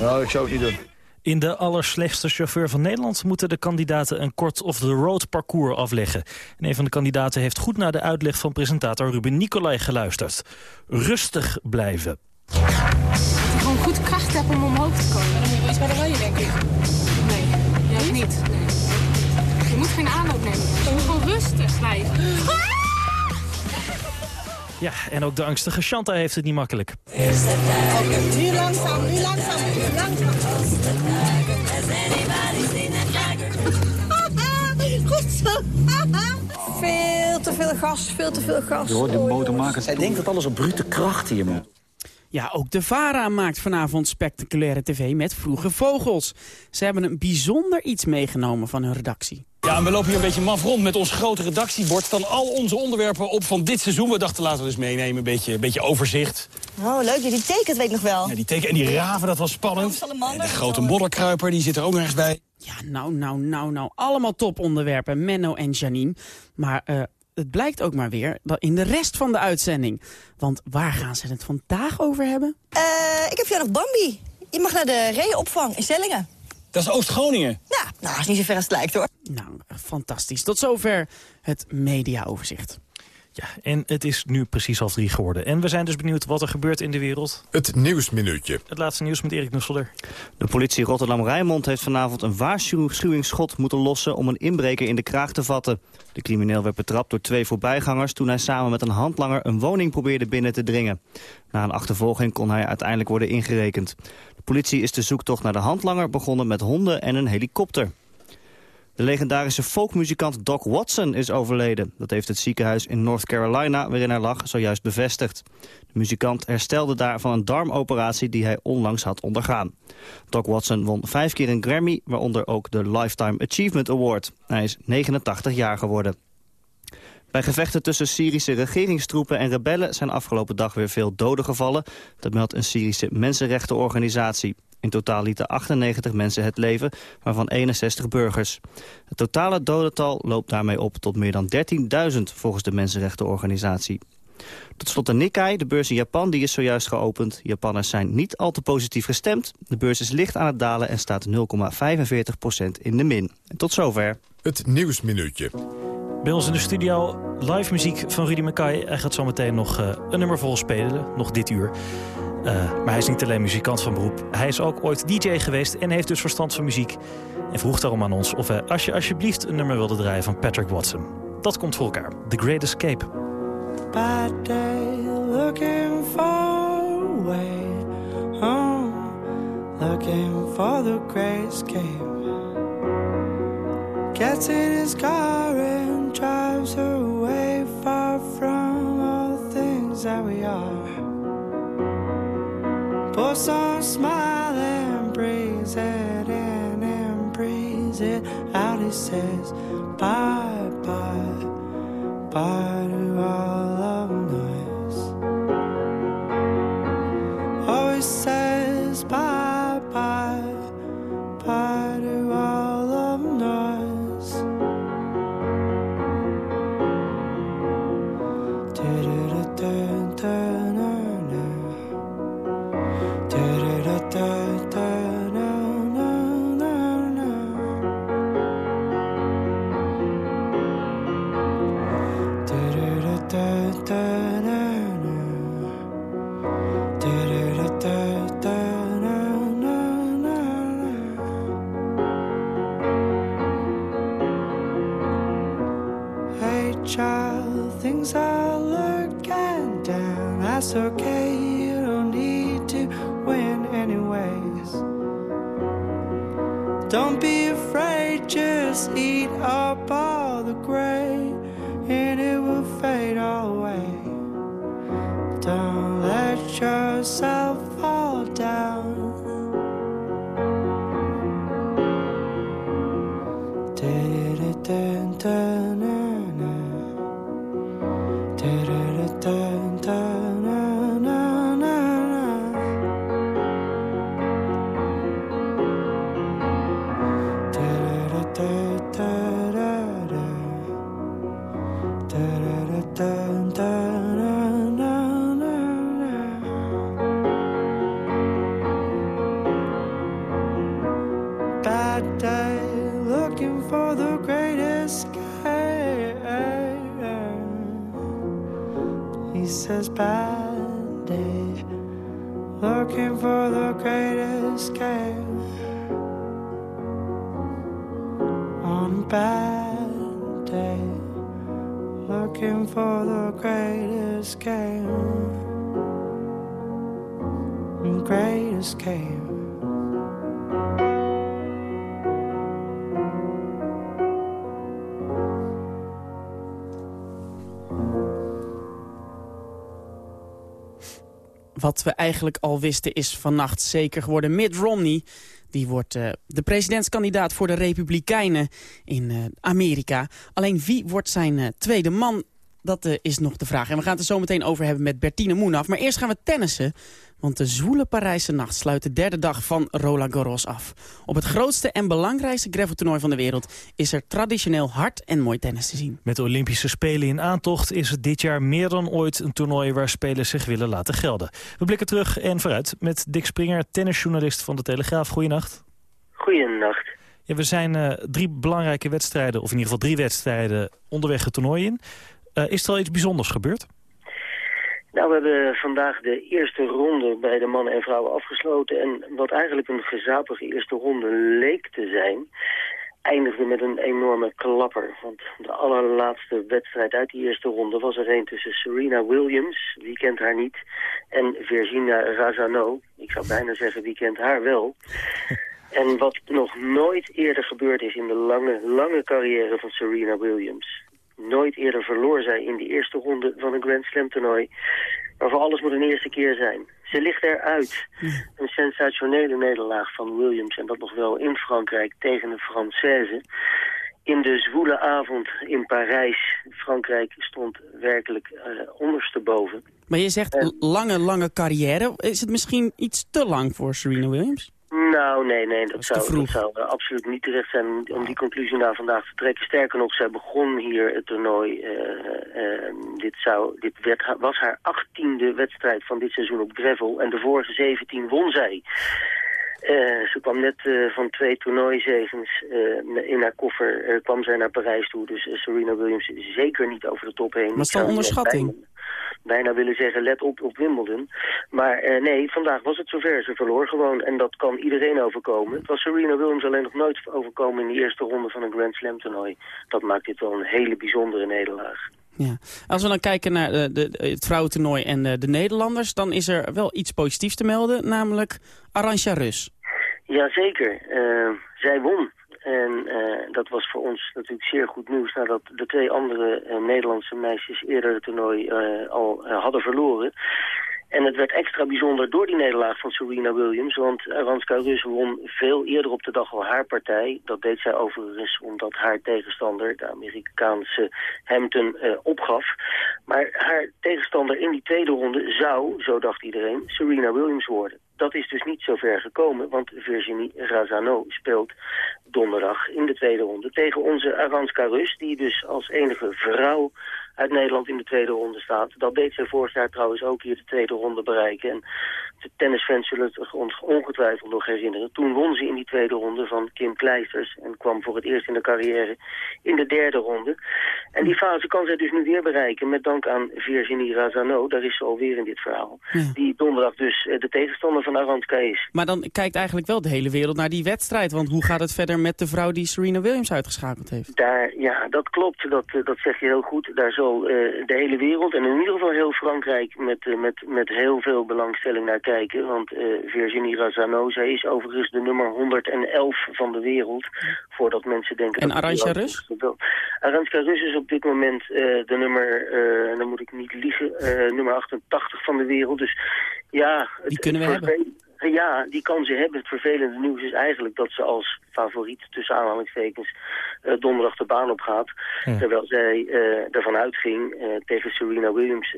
Nou, ik zou het niet doen. In de allerslechtste chauffeur van Nederland moeten de kandidaten een kort off-the-road parcours afleggen. En een van de kandidaten heeft goed naar de uitleg van presentator Ruben Nicolai geluisterd. Rustig blijven. Gewoon goed kracht hebben om omhoog te komen. Dan moet je iets bij de rode, denk ik. Nee, juist niet. Nee. Je moet geen aanloop nemen. Je moet gewoon rustig blijven. Ja, en ook de angstige Shanta heeft het niet makkelijk. Oké, nu langzaam, nu langzaam, nu langzaam. Goed zo. veel te veel gas, veel te veel gas. Je hoort de motormaker. Hij denkt dat alles op brute kracht hier moet. Ja, ook de VARA maakt vanavond spectaculaire tv met vroege vogels. Ze hebben een bijzonder iets meegenomen van hun redactie. Ja, en we lopen hier een beetje maf rond met ons grote redactiebord. Staan al onze onderwerpen op van dit seizoen. We dachten, laten we eens meenemen. Een beetje, een beetje overzicht. Oh, leuk. Ja, die tekent weet ik nog wel. Ja, die teken en die raven, dat was spannend. En de grote modderkruiper, die zit er ook nog eens bij. Ja, nou, nou, nou, nou. Allemaal toponderwerpen, Menno en Janine. Maar uh, het blijkt ook maar weer dat in de rest van de uitzending. Want waar gaan ze het vandaag over hebben? Uh, ik heb jou nog Bambi. Je mag naar de reeopvang in Stellingen. Dat is Oost-Groningen. Ja, nou, is niet zo ver als het lijkt hoor. Nou, fantastisch. Tot zover het mediaoverzicht. Ja, en het is nu precies al drie geworden. En we zijn dus benieuwd wat er gebeurt in de wereld. Het Nieuwsminuutje. Het laatste nieuws met Erik Nusselder. De politie Rotterdam-Rijnmond heeft vanavond een waarschuwingsschot moeten lossen... om een inbreker in de kraag te vatten. De crimineel werd betrapt door twee voorbijgangers... toen hij samen met een handlanger een woning probeerde binnen te dringen. Na een achtervolging kon hij uiteindelijk worden ingerekend. De politie is de zoektocht naar de handlanger begonnen met honden en een helikopter. De legendarische folkmuzikant Doc Watson is overleden. Dat heeft het ziekenhuis in North Carolina, waarin hij lag, zojuist bevestigd. De muzikant herstelde daar van een darmoperatie die hij onlangs had ondergaan. Doc Watson won vijf keer een Grammy, waaronder ook de Lifetime Achievement Award. Hij is 89 jaar geworden. Bij gevechten tussen Syrische regeringstroepen en rebellen zijn afgelopen dag weer veel doden gevallen. Dat meldt een Syrische mensenrechtenorganisatie. In totaal lieten 98 mensen het leven, waarvan 61 burgers. Het totale dodental loopt daarmee op tot meer dan 13.000 volgens de Mensenrechtenorganisatie. Tot slot de Nikkei, de beurs in Japan, die is zojuist geopend. Japanners zijn niet al te positief gestemd. De beurs is licht aan het dalen en staat 0,45% in de min. En tot zover. Het Nieuwsminuutje. Bij ons in de studio live muziek van Rudy McKay. Hij gaat zometeen nog uh, een nummer vol spelen, nog dit uur. Uh, maar hij is niet alleen muzikant van beroep. Hij is ook ooit DJ geweest en heeft dus verstand van muziek. En vroeg daarom aan ons of hij als je alsjeblieft een nummer wilde draaien van Patrick Watson. Dat komt voor elkaar. The Great Escape. Looking On smile and breathes it in and breathes it out. He says, bye, bye, bye Wat we eigenlijk al wisten is vannacht zeker geworden. Mitt Romney, die wordt uh, de presidentskandidaat voor de Republikeinen in uh, Amerika. Alleen wie wordt zijn uh, tweede man? Dat is nog de vraag. En we gaan het er zo meteen over hebben met Bertine Moenaf. Maar eerst gaan we tennissen. Want de zwoele Parijse nacht sluit de derde dag van Roland Garros af. Op het grootste en belangrijkste graveltoernooi van de wereld... is er traditioneel hard en mooi tennis te zien. Met de Olympische Spelen in aantocht is het dit jaar meer dan ooit... een toernooi waar spelers zich willen laten gelden. We blikken terug en vooruit met Dick Springer, tennisjournalist van de Telegraaf. Goeienacht. Goeienacht. Ja, we zijn uh, drie belangrijke wedstrijden, of in ieder geval drie wedstrijden... onderweg het toernooi in. Uh, is er al iets bijzonders gebeurd? Nou, we hebben vandaag de eerste ronde bij de mannen en vrouwen afgesloten. En wat eigenlijk een gezapige eerste ronde leek te zijn... eindigde met een enorme klapper. Want de allerlaatste wedstrijd uit die eerste ronde was er een tussen Serena Williams, wie kent haar niet, en Virginia Razano. Ik zou bijna zeggen, wie kent haar wel. En wat nog nooit eerder gebeurd is in de lange, lange carrière van Serena Williams. Nooit eerder verloor zij in de eerste ronde van een Grand Slam toernooi. Maar voor alles moet een eerste keer zijn. Ze ligt eruit. Een sensationele nederlaag van Williams. En dat nog wel in Frankrijk tegen een Française. In de zwoele avond in Parijs. Frankrijk stond werkelijk uh, ondersteboven. Maar je zegt lange, lange carrière. Is het misschien iets te lang voor Serena Williams? Nou, nee, nee, dat, zou, dat zou uh, absoluut niet terecht zijn om die conclusie naar vandaag te trekken. Sterker nog, zij begon hier het toernooi. Uh, uh, dit zou, dit werd, was haar achttiende wedstrijd van dit seizoen op gravel en de vorige 17 won zij. Ze kwam net van twee toernooizegens in haar koffer, kwam zij naar Parijs toe. Dus Serena Williams is zeker niet over de top heen. Maar is dat onderschatting? bijna willen zeggen, let op op Wimbledon. Maar nee, vandaag was het zover. Ze verloor gewoon en dat kan iedereen overkomen. Het was Serena Williams alleen nog nooit overkomen in de eerste ronde van een Grand Slam toernooi. Dat maakt dit wel een hele bijzondere nederlaag. Ja. Als we dan kijken naar de, de, het vrouwentoernooi en de, de Nederlanders... dan is er wel iets positiefs te melden, namelijk Arantxa Rus. Jazeker. Uh, zij won. En dat was voor ons natuurlijk zeer goed nieuws nadat de twee andere Nederlandse meisjes eerder het toernooi al hadden verloren. En het werd extra bijzonder door die nederlaag van Serena Williams. Want Aranska Rus won veel eerder op de dag al haar partij. Dat deed zij overigens omdat haar tegenstander, de Amerikaanse Hampton, uh, opgaf. Maar haar tegenstander in die tweede ronde zou, zo dacht iedereen, Serena Williams worden. Dat is dus niet zo ver gekomen, want Virginie Razano speelt donderdag in de tweede ronde tegen onze Aranska Rus... die dus als enige vrouw uit Nederland in de tweede ronde staat. Dat deed zij vorig jaar trouwens ook hier de tweede ronde bereiken. En de tennisfans zullen het ongetwijfeld nog herinneren. Toen won ze in die tweede ronde van Kim Kleisters... en kwam voor het eerst in de carrière in de derde ronde. En die fase kan zij dus nu weer bereiken met dank aan Virginie Razano. Daar is ze alweer in dit verhaal. Die donderdag dus de tegenstander van Aranska is. Maar dan kijkt eigenlijk wel de hele wereld naar die wedstrijd. Want hoe gaat het verder met de vrouw die Serena Williams uitgeschakeld heeft? Daar, ja, dat klopt. Dat, dat zeg je heel goed. Daar zal uh, de hele wereld en in ieder geval heel Frankrijk met, uh, met, met heel veel belangstelling naar kijken. Want uh, Virginie Razano, zij is overigens de nummer 111 van de wereld. Voordat mensen denken... En Arantxa Rus? Arantxa Rus is op dit moment de nummer, en dan moet ik niet liegen, nummer 88 van de wereld. Dus ja... Die kunnen we hebben. Ja, die kan ze hebben. Het vervelende nieuws is eigenlijk dat ze als favoriet, tussen aanhalingstekens, uh, donderdag de baan op gaat. Ja. Terwijl zij uh, ervan uitging uh, tegen Serena Williams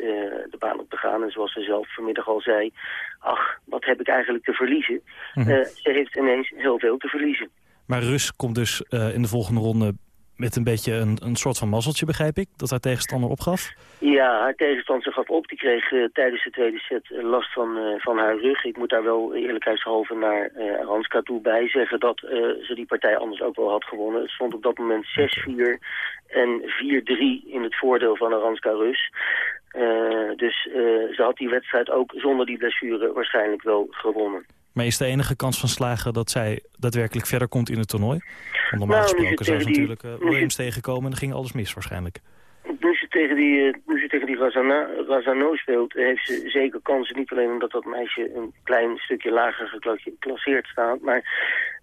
de baan op te gaan. En zoals ze zelf vanmiddag al zei, ach, wat heb ik eigenlijk te verliezen? Mm -hmm. ze heeft ineens heel veel te verliezen. Maar Rus komt dus in de volgende ronde met een beetje een, een soort van mazzeltje, begrijp ik, dat haar tegenstander opgaf? Ja, haar tegenstander gaf op. Die kreeg uh, tijdens de tweede set uh, last van, uh, van haar rug. Ik moet daar wel eerlijkheidshalve naar Ranska toe bij zeggen dat ze die partij anders ook wel had gewonnen. Het stond op dat moment 6-4 en 4-3 in het voordeel van Aranska Rus. dus ze had die wedstrijd ook zonder die blessure waarschijnlijk wel gewonnen. Maar is de enige kans van slagen dat zij daadwerkelijk verder komt in het toernooi? Want normaal nou, gesproken zou ze natuurlijk uh, Williams tegenkomen en dan ging alles mis waarschijnlijk. Nu ze tegen die, uh, nu ze tegen die Razana, Razano speelt, heeft ze zeker kansen. Niet alleen omdat dat meisje een klein stukje lager geclasseerd staat, maar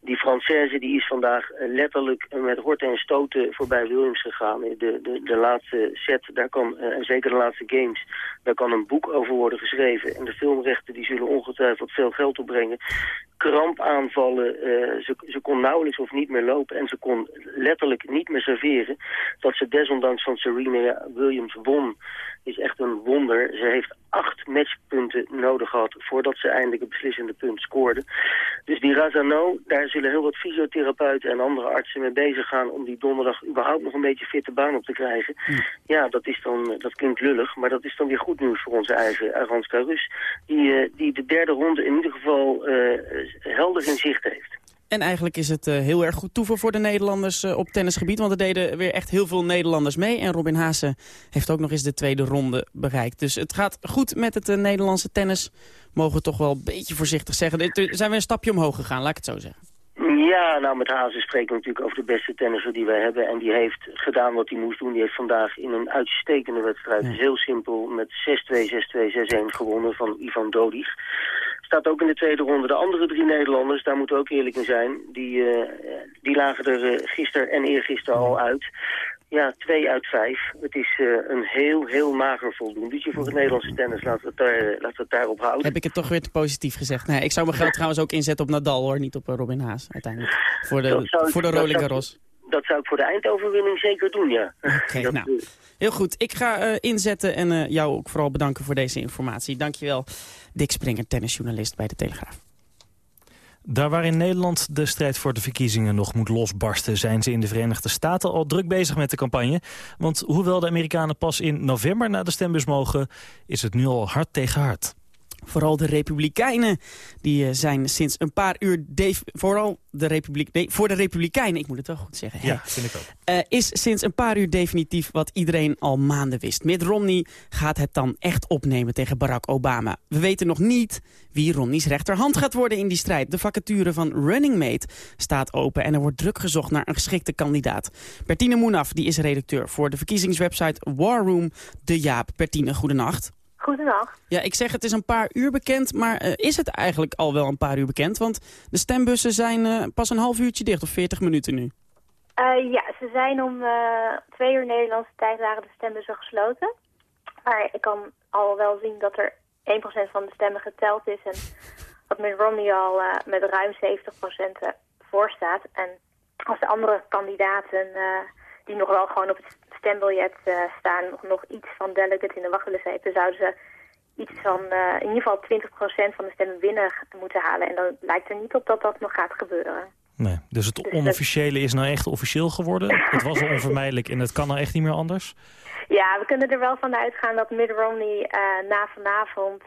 Die Française die is vandaag eh, letterlijk met horten en stoten voorbij Williams gegaan. De, de, de laatste set, daar kan, eh, en zeker de laatste games, daar kan een boek over worden geschreven. En de filmrechten die zullen ongetwijfeld veel geld opbrengen. Krampaanvallen, uh, ze, ze kon nauwelijks of niet meer lopen en ze kon letterlijk niet meer serveren. Dat ze desondanks van Serena Williams won, is echt een wonder. Ze heeft acht matchpunten nodig gehad voordat ze eindelijk het beslissende punt scoorde. Dus die Razano, daar zullen heel wat fysiotherapeuten en andere artsen mee bezig gaan om die donderdag überhaupt nog een beetje fitte baan op te krijgen. Ja, dat, is dan, dat klinkt lullig, maar dat is dan weer goed nieuws voor onze eigen Aranska Rus. Die, uh, die de derde ronde in ieder geval uh, helder in zicht heeft. En eigenlijk is het uh, heel erg goed toeven voor de Nederlanders uh, op tennisgebied. Want er deden weer echt heel veel Nederlanders mee. En Robin Haase heeft ook nog eens de tweede ronde bereikt. Dus het gaat goed met het uh, Nederlandse tennis. Mogen we toch wel een beetje voorzichtig zeggen. Er zijn we een stapje omhoog gegaan, laat ik het zo zeggen. Ja, nou met Haase spreken we natuurlijk over de beste tennisser die wij hebben. En die heeft gedaan wat hij moest doen. Die heeft vandaag in een uitstekende wedstrijd, ja. heel simpel, met 6-2, 6-2, 6-1 gewonnen van Ivan Dodig staat ook in de tweede ronde. De andere drie Nederlanders, daar moeten we ook eerlijk in zijn, die, uh, die lagen er uh, gisteren en eergisteren al uit. Ja, twee uit vijf. Het is uh, een heel, heel mager voldoendetje voor het Nederlandse tennis. Laten we, het daar, laten we het daarop houden. Heb ik het toch weer te positief gezegd. Nee, ik zou mijn geld trouwens ook inzetten op Nadal, hoor. Niet op Robin Haas, uiteindelijk. Voor de, zou, voor de Roland Garros. Dat zou ik voor de eindoverwinning zeker doen, ja. Oké, okay, nou. Heel goed. Ik ga uh, inzetten en uh, jou ook vooral bedanken voor deze informatie. Dankjewel, Dick Springer, tennisjournalist bij De Telegraaf. Daar waar in Nederland de strijd voor de verkiezingen nog moet losbarsten... zijn ze in de Verenigde Staten al druk bezig met de campagne. Want hoewel de Amerikanen pas in november naar de stembus mogen... is het nu al hard tegen hard. Vooral de Republikeinen die uh, zijn sinds een paar uur... Vooral de Republiek, nee, voor de Republikeinen, ik moet het wel goed zeggen. Ja, hey, vind ik ook. Uh, is sinds een paar uur definitief wat iedereen al maanden wist. Mitt Romney gaat het dan echt opnemen tegen Barack Obama. We weten nog niet wie Romney's rechterhand gaat worden in die strijd. De vacature van Running Mate staat open en er wordt druk gezocht naar een geschikte kandidaat. Bertine Moenaf die is redacteur voor de verkiezingswebsite War Room de Jaap. Bertine, goedenacht. Goedendag. Ja, ik zeg het is een paar uur bekend, maar uh, is het eigenlijk al wel een paar uur bekend? Want de stembussen zijn uh, pas een half uurtje dicht, of 40 minuten nu. Uh, ja, ze zijn om twee uur Nederlandse tijd waren de stembussen gesloten. Maar ik kan al wel zien dat er 1% van de stemmen geteld is. En dat Mitt Romney al met ruim 70% voor staat. En als de andere kandidaten die nog wel gewoon op het stembiljet uh, staan nog, nog iets van delegate in de wachtlijst hebben, zouden ze iets van uh, in ieder geval 20% van de stemmen winnen moeten halen. En dan lijkt er niet op dat dat nog gaat gebeuren. Nee, dus het dus onofficiële is nou echt officieel geworden? het was al onvermijdelijk en het kan nou echt niet meer anders? Ja, we kunnen er wel van uitgaan dat Mitt Romney uh, na vanavond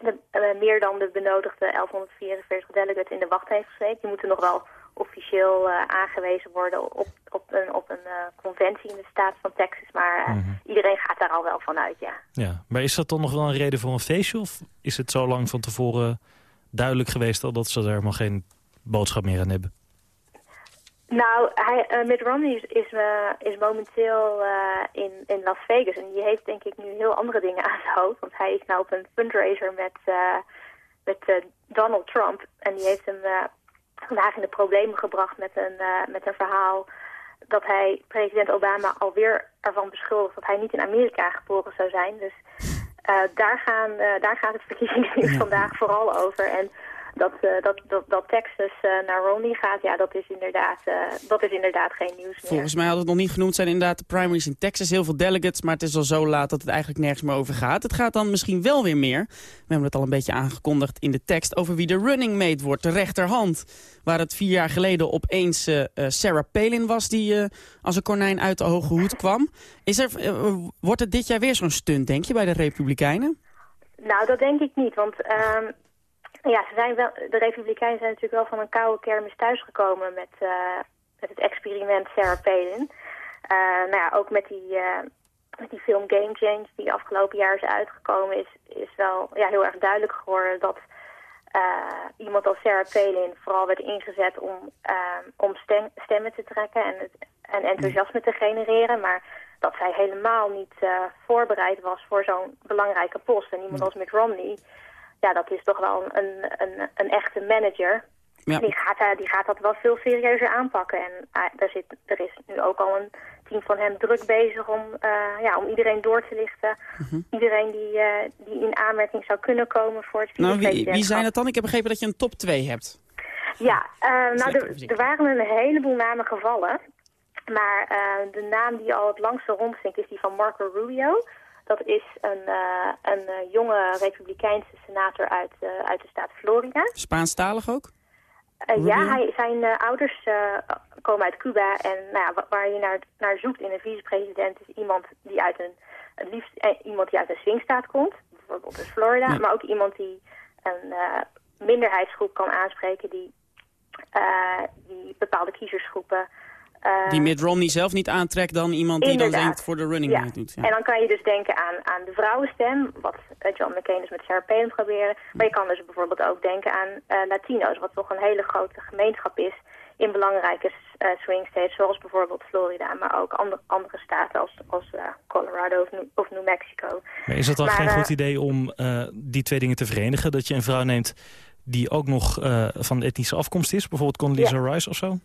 de, meer dan de benodigde 1144 delegates in de wacht heeft gezeten. Die moeten nog wel officieel uh, aangewezen worden op, op een, op een uh, conventie in de staat van Texas. Maar uh, mm -hmm. iedereen gaat daar al wel van uit, ja. ja. Maar is dat dan nog wel een reden voor een feestje? Of is het zo lang van tevoren duidelijk geweest al dat ze er helemaal geen boodschap meer aan hebben? Nou, hij, Mitt Romney is, is, is momenteel in, in Las Vegas. En die heeft denk ik nu heel andere dingen aan zijn hoofd. Want hij is nou op een fundraiser met, met Donald Trump. En die heeft hem vandaag in de problemen gebracht met een, uh, met een verhaal dat hij president Obama alweer ervan beschuldigt dat hij niet in Amerika geboren zou zijn. Dus uh, daar, gaan, uh, daar gaat het verkiezingsnieuws vandaag vooral over. En dat, uh, dat, dat, dat Texas uh, naar Romney gaat, ja, dat is, inderdaad, uh, dat is inderdaad geen nieuws meer. Volgens mij had het nog niet genoemd zijn inderdaad de primaries in Texas. Heel veel delegates, maar het is al zo laat dat het eigenlijk nergens meer over gaat. Het gaat dan misschien wel weer meer, we hebben het al een beetje aangekondigd in de tekst, over wie de running mate wordt, de rechterhand. Waar het vier jaar geleden opeens Sarah Palin was die als een konijn uit de hoge hoed kwam. Is er, wordt het dit jaar weer zo'n stunt, denk je, bij de Republikeinen? Nou, dat denk ik niet, want... Uh, ja, ze zijn wel, de Republikeinen zijn natuurlijk wel van een koude kermis thuisgekomen met, uh, met het experiment Sarah Palin. Uh, nou ja, ook met die, uh, met die film Game Change die afgelopen jaar is uitgekomen is, is wel ja, heel erg duidelijk geworden dat iemand als Sarah Palin vooral werd ingezet om, om stem, stemmen te trekken en, het, en enthousiasme te genereren. Maar dat zij helemaal niet voorbereid was voor zo'n belangrijke post. En iemand als Mitt Romney ja, dat is toch wel een, een, een echte manager. Ja. Die, gaat, eh, die gaat dat wel veel serieuzer aanpakken. En uh, er, zit, er is nu ook al een team van hem druk bezig om, uh, ja, om iedereen door te lichten. Mhm. Iedereen die, uh, die in aanmerking zou kunnen komen voor het Nou, wie, wie zijn het dan? Ik heb begrepen dat je een top 2 hebt. Ja, nou, er, er waren een heleboel namen gevallen. Maar de naam die al het langste rondzinkt is die van Marco Rubio. Dat is een, uh, een uh, jonge republikeinse senator uit, uh, uit de staat Florida. Spaanstalig ook? Ja, hij, zijn ouders komen uit Cuba. En nou ja, waar je naar, naar zoekt in een vicepresident is iemand die uit een, het liefst eh, iemand die uit een swingstaat komt. Bijvoorbeeld in Florida. Ja. Maar ook iemand die een minderheidsgroep kan aanspreken. Die, die bepaalde kiezersgroepen... Uh, die Mitt Romney zelf niet aantrekt dan iemand die inderdaad. dan denkt voor de running ja. mate doet. Ja. En dan kan je dus denken aan, aan de vrouwenstem, wat John McCain dus met Sarah Palin proberen. Maar je kan dus bijvoorbeeld ook denken aan uh, Latino's, wat toch een hele grote gemeenschap is in belangrijke swing states, zoals bijvoorbeeld Florida, maar ook andere, andere staten als, als Colorado of New, of New, Mexico. Maar is het dan maar, geen goed idee om die twee dingen te verenigen? Dat je een vrouw neemt die ook nog van etnische afkomst is, bijvoorbeeld Condoleezza ja. Rice of zo?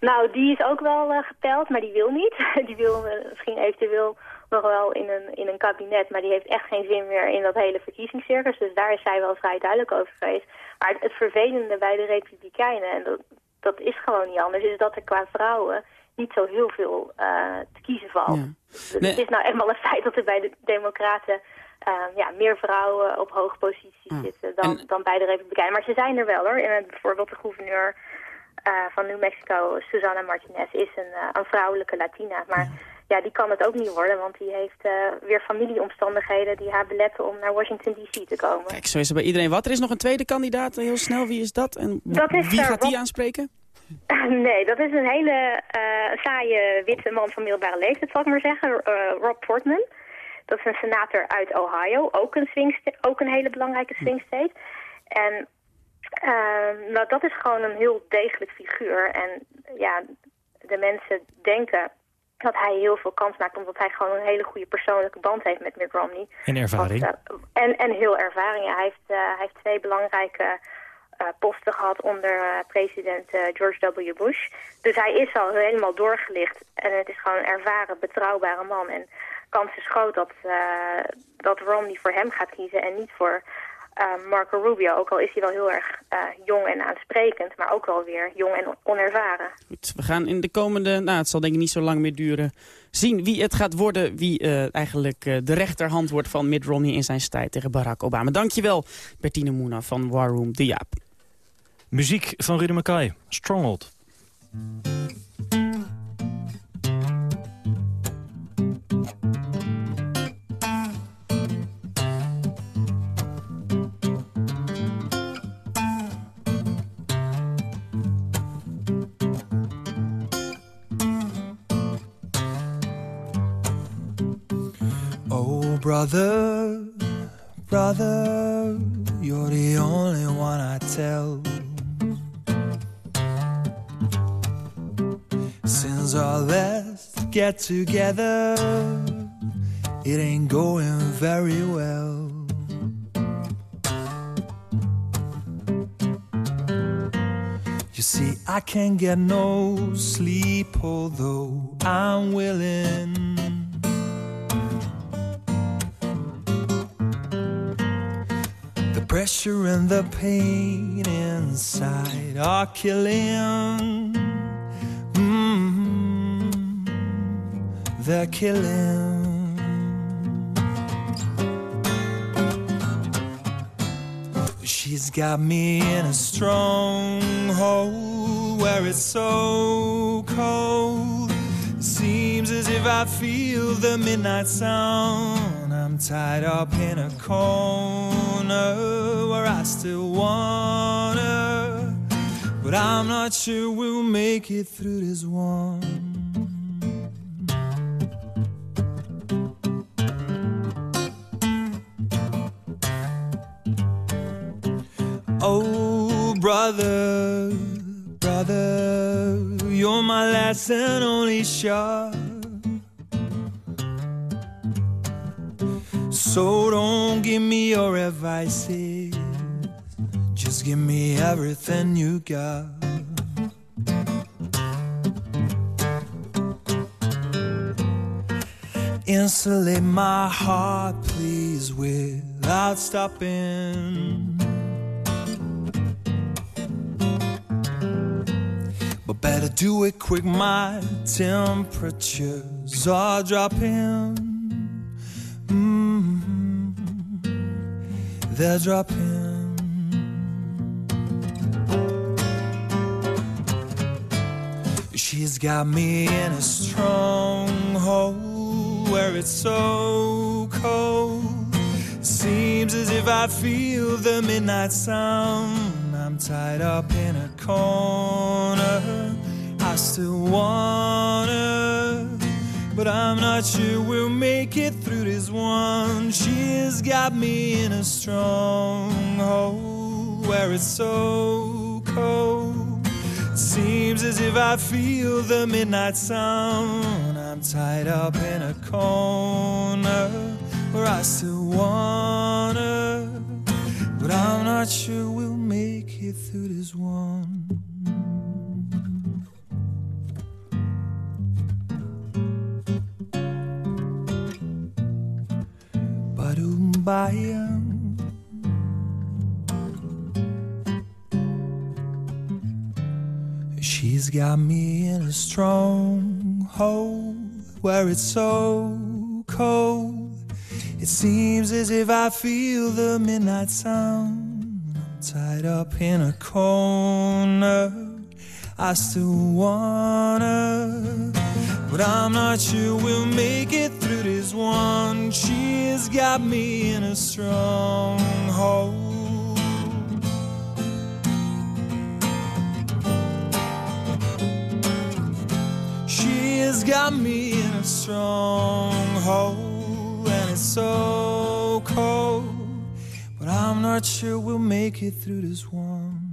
Nou, die is ook wel uh, geteld, maar die wil niet. die wil uh, misschien eventueel nog wel in een, in een kabinet, maar die heeft echt geen zin meer in dat hele verkiezingscircus. Dus daar is zij wel vrij duidelijk over geweest. Maar het, vervelende bij de Republikeinen, en dat, dat is gewoon niet anders, is dat er qua vrouwen niet zo heel veel uh, te kiezen valt. Ja. Dus nee. Het is nou eenmaal een feit dat er bij de Democraten ja, meer vrouwen op hoge posities zitten dan, en... dan bij de Republikeinen. Maar ze zijn er wel hoor. En bijvoorbeeld de gouverneur van New Mexico, Susana Martinez, is een, uh, een vrouwelijke Latina. Maar ja. ja. die kan het ook niet worden, want die heeft uh, weer familieomstandigheden die haar beletten om naar Washington D.C. te komen. Kijk, zo is het bij iedereen. Wat? Er is nog een tweede kandidaat, heel snel. Wie is dat? En dat is, wie gaat die aanspreken? nee, dat is een hele saaie witte man van middelbare leeftijd, zal ik maar zeggen. Rob Portman. Dat is een senator uit Ohio, ook een, swing ook een hele belangrijke swing state. En uh, nou, dat is gewoon een heel degelijk figuur. En ja, de mensen denken dat hij heel veel kans maakt... omdat hij gewoon een hele goede persoonlijke band heeft met Mitt Romney. En ervaring. Want, uh, en, en heel ervaring. Ja, hij, heeft, uh, hij heeft twee belangrijke posten gehad onder president George W. Bush. Dus hij is al helemaal doorgelicht. En het is gewoon een ervaren, betrouwbare man. En kans is groot dat, dat Romney voor hem gaat kiezen en niet voor... Uh, Marco Rubio, ook al is hij wel heel erg uh, jong en aansprekend, maar ook wel weer jong en onervaren. Goed, we gaan in de komende, nou het zal denk ik niet zo lang meer duren, zien wie het gaat worden, wie uh, eigenlijk de rechterhand wordt van Mitt Romney in zijn strijd tegen Barack Obama. Dankjewel Bertine Moena van War Room de Jaap. Muziek van Rudy McKay, Stronghold. Brother, brother, you're the only one I tell. Since our last get together, it ain't going very well. You see, I can't get no sleep, although I'm willing. Pressure and the pain inside are killing. Mm-hmm. They're killing. She's got me in a stronghold where it's so cold. Seems as if I feel the midnight sound. I'm tied up in a corner where I still her, but I'm not sure we'll make it through this one. Oh, brother, brother, you're my last and only shot. So don't give me your advices. Just Just give me everything you got. Insulate my heart, please, without stopping. Better do it quick, my temperatures are dropping. Mm-hmm. They're dropping. She's got me in a stronghold where it's so cold. Seems as if I feel the midnight sound. I'm tied up in a corner. I still wanna, but I'm not sure we'll make it through this one. She's got me in a stronghold where it's so cold. Seems as if I feel the midnight sound. I'm tied up in a corner where I still wanna, but I'm not sure we'll through this one. She's got me in a strong stronghold where it's so cold. It seems as if I feel the midnight sound. Tied up in a corner. I still wanna, but I'm not sure we'll make it through this one. She's got me in a stronghold. She's got me in a stronghold, and it's so cold. But I'm not sure we'll make it through this one.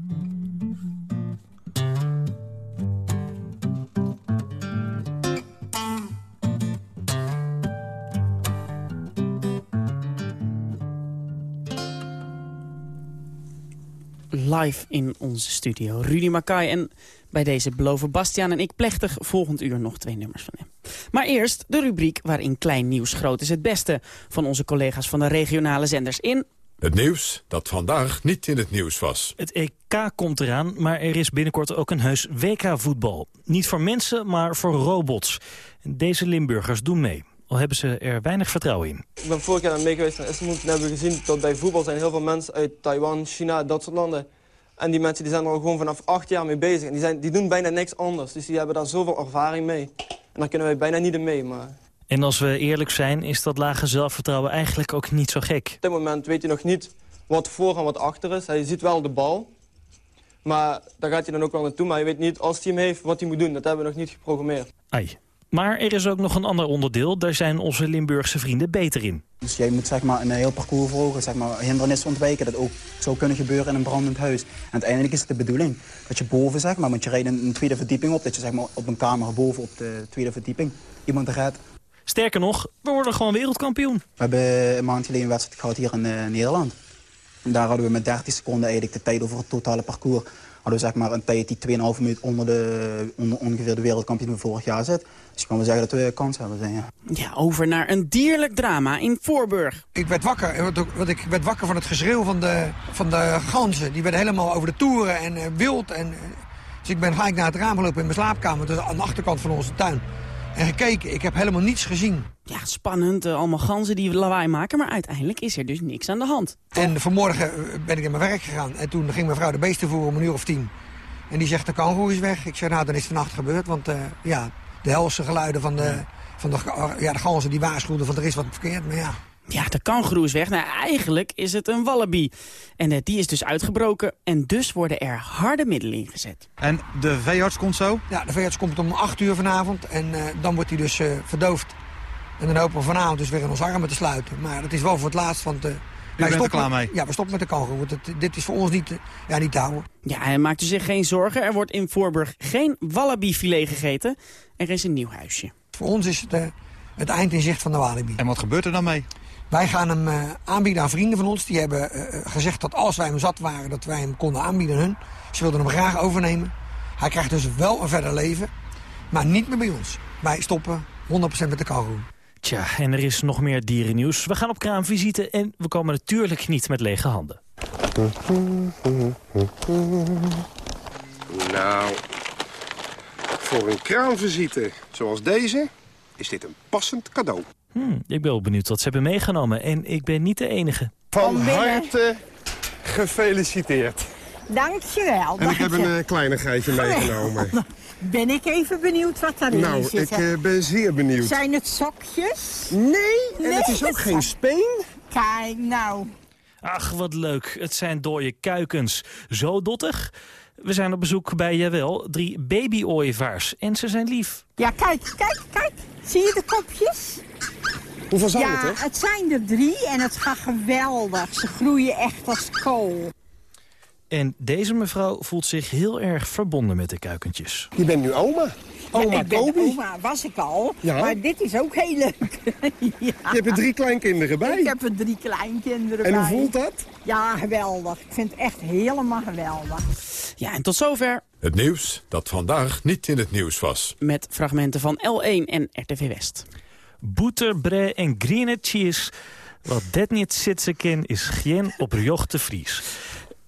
Live in onze studio. Rudy Makai en bij deze beloven Bastiaan en ik plechtig volgend uur nog twee nummers van hem. Maar eerst de rubriek waarin klein nieuws groot is het beste... van onze collega's van de regionale zenders in... Het nieuws dat vandaag niet in het nieuws was. Het EK komt eraan, maar er is binnenkort ook een heus WK-voetbal. Niet voor mensen, maar voor robots. En deze Limburgers doen mee. Al hebben ze er weinig vertrouwen in. Ik ben vorig jaar aan mee geweest naar Istanbul en hebben we gezien dat bij voetbal zijn heel veel mensen uit Taiwan, China, dat soort landen. En die mensen die zijn er al gewoon vanaf acht jaar mee bezig. En die, zijn, die doen bijna niks anders. Dus die hebben daar zoveel ervaring mee. En daar kunnen wij bijna niet in mee. Maar... En als we eerlijk zijn, is dat lage zelfvertrouwen eigenlijk ook niet zo gek. Op dit moment weet hij nog niet wat voor en wat achter is. Hij ziet wel de bal. Maar daar gaat hij dan ook wel naartoe. Maar hij weet niet, als hij hem heeft, wat hij moet doen. Dat hebben we nog niet geprogrammeerd. Ai. Maar er is ook nog een ander onderdeel. Daar zijn onze Limburgse vrienden beter in. Dus jij moet zeg maar, een heel parcours volgen, zeg maar, hindernissen ontwijken. Dat ook zou kunnen gebeuren in een brandend huis. En uiteindelijk is het de bedoeling dat je boven, zeg maar, want je rijdt een, tweede verdieping op. Dat je zeg maar, op een kamer boven op de tweede verdieping iemand redt. Sterker nog, we worden gewoon wereldkampioen. We hebben een maand geleden een wedstrijd gehad hier in uh, Nederland. En daar hadden we met 30 seconden eigenlijk de tijd over het totale parcours. Hadden we zeg maar een tijd die 2,5 minuut onder, de, onder ongeveer de wereldkampioen van vorig jaar zit. Dus ik kan wel zeggen dat we kans hebben. Zijn, ja. ja, over naar een dierlijk drama in Voorburg. Ik werd wakker, want ik werd wakker van het geschreeuw van de, van de ganzen. Die werden helemaal over de toeren en uh, wild. En, dus ik ben gelijk naar het raam gelopen in mijn slaapkamer, dus aan de achterkant van onze tuin. En gekeken, ik heb helemaal niets gezien. Ja, spannend, uh, allemaal ganzen die lawaai maken, maar uiteindelijk is er dus niks aan de hand. En vanmorgen ben ik in mijn werk gegaan en toen ging mijn vrouw de beesten voeren om een uur of tien. En die zegt, de kangoeroe is weg. Ik zei, nou, dan is het vannacht gebeurd, want ja, de helse geluiden van de, van de, ja, de ganzen die waarschuwden van er is wat verkeerd. Maar ja. Ja, de kangoeroe is weg. Nou, eigenlijk is het een wallaby. En uh, die is dus uitgebroken. En dus worden er harde middelen ingezet. En de veearts komt zo? Ja, de veearts komt om 8 uur vanavond. En uh, dan wordt hij dus uh, verdoofd. En dan hopen we vanavond dus weer in onze armen te sluiten. Maar dat is wel voor het laatst, want... U bent er klaar mee? Ja, we stoppen met de kangoeroe. Dit is voor ons niet, ja, niet te houden. Ja, hij maakt u zich geen zorgen. Er wordt in Voorburg geen wallaby-filet gegeten. Er is een nieuw huisje. Voor ons is het uh, het eind in zicht van de walibi. En wat gebeurt er dan mee? Wij gaan hem eh, aanbieden aan vrienden van ons. Die hebben eh, gezegd dat als wij hem zat waren, dat wij hem konden aanbieden hun. Ze wilden hem graag overnemen. Hij krijgt dus wel een verder leven, maar niet meer bij ons. Wij stoppen 100% met de kangoeroe. Tja, en er is nog meer dierennieuws. We gaan op kraamvisite en we komen natuurlijk niet met lege handen. Nou, voor een kraamvisite zoals deze is dit een passend cadeau. Hmm, ik ben wel benieuwd wat ze hebben meegenomen. En ik ben niet de enige. Van harte gefeliciteerd. Dankjewel. En ik heb een uh, kleinigheidje meegenomen. Ben ik even benieuwd wat daarin Nou, zit. ik eh, ben zeer benieuwd. Zijn het sokjes? Nee, en het is ook geen speen. Kijk, nou. Ach, wat leuk. Het zijn dode kuikens. Zo dottig. We zijn op bezoek bij, jawel, drie baby-ooievaars. En ze zijn lief. Ja, kijk, kijk, kijk. Zie je de kopjes? Hoeveel zijn ja, het er? het zijn er drie en het gaat geweldig. Ze groeien echt als kool. En deze mevrouw voelt zich heel erg verbonden met de kuikentjes. Je bent nu oma. Oma ja, ik ben oma, was ik al. Ja. Maar dit is ook heel leuk. ja. Je hebt er drie kleinkinderen bij. Ik heb er drie kleinkinderen En bij. hoe voelt dat? Ja, geweldig. Ik vind het echt helemaal geweldig. Ja, en tot zover Het nieuws dat vandaag niet in het nieuws was. met fragmenten van L1 en RTV West. Boeterbrei en green cheese. Wat dit niet zitten kan, is geen opjochte Fries.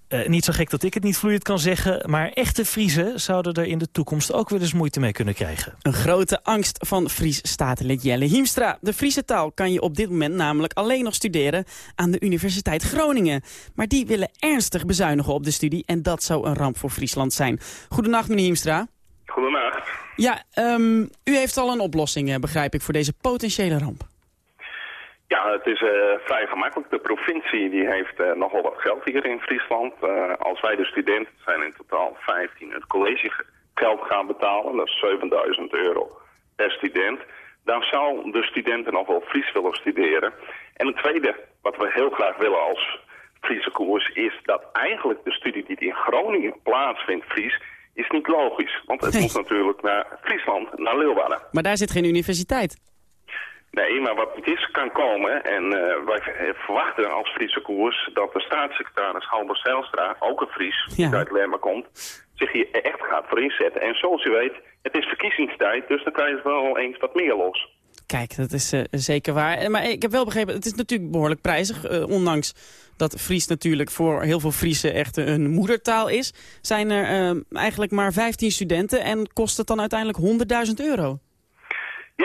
Eh, niet zo gek dat ik het niet vloeiend kan zeggen... maar echte Friesen zouden er in de toekomst ook wel eens moeite mee kunnen krijgen. Een grote angst van Fries statenlid Jelle Hiemstra. De Friese taal kan je op dit moment namelijk alleen nog studeren aan de Universiteit Groningen. Maar die willen ernstig bezuinigen op de studie en dat zou een ramp voor Friesland zijn. Goedenacht meneer Hiemstra. Goedenacht. Ja, ehm, u heeft al een oplossing, eh, begrijp ik, voor deze potentiële ramp. Ja, het is eh, vrij gemakkelijk. De provincie die heeft eh, nogal wat geld hier in Friesland. Eh, als wij de studenten, zijn in totaal 15, het collegegeld gaan betalen, dat is 7000 euro per student, dan zou de studenten nog wel Fries willen studeren. En het tweede wat we heel graag willen als Friese koers is dat eigenlijk de studie die in Groningen plaatsvindt, Fries, is niet logisch. Want het moet natuurlijk naar Friesland, naar Leeuwarden. Maar daar zit geen universiteit. Nee, maar wat niet is, kan komen. En eh, wij v- verwachten als Friese koers dat de staatssecretaris Halber Zijlstra, ook een Fries, die uit Lemmer komt, zich hier echt gaat voor inzetten. En zoals u weet, het is verkiezingstijd, dus dan krijg je wel eens wat meer los. Kijk, dat is eh, zeker waar. Eh, Maar ik heb wel begrepen, het is natuurlijk behoorlijk prijzig. eh, ondanks dat Fries natuurlijk voor heel veel Friesen echt een moedertaal is. Zijn er eh, eigenlijk maar 15 studenten en kost het dan uiteindelijk 100.000 euro.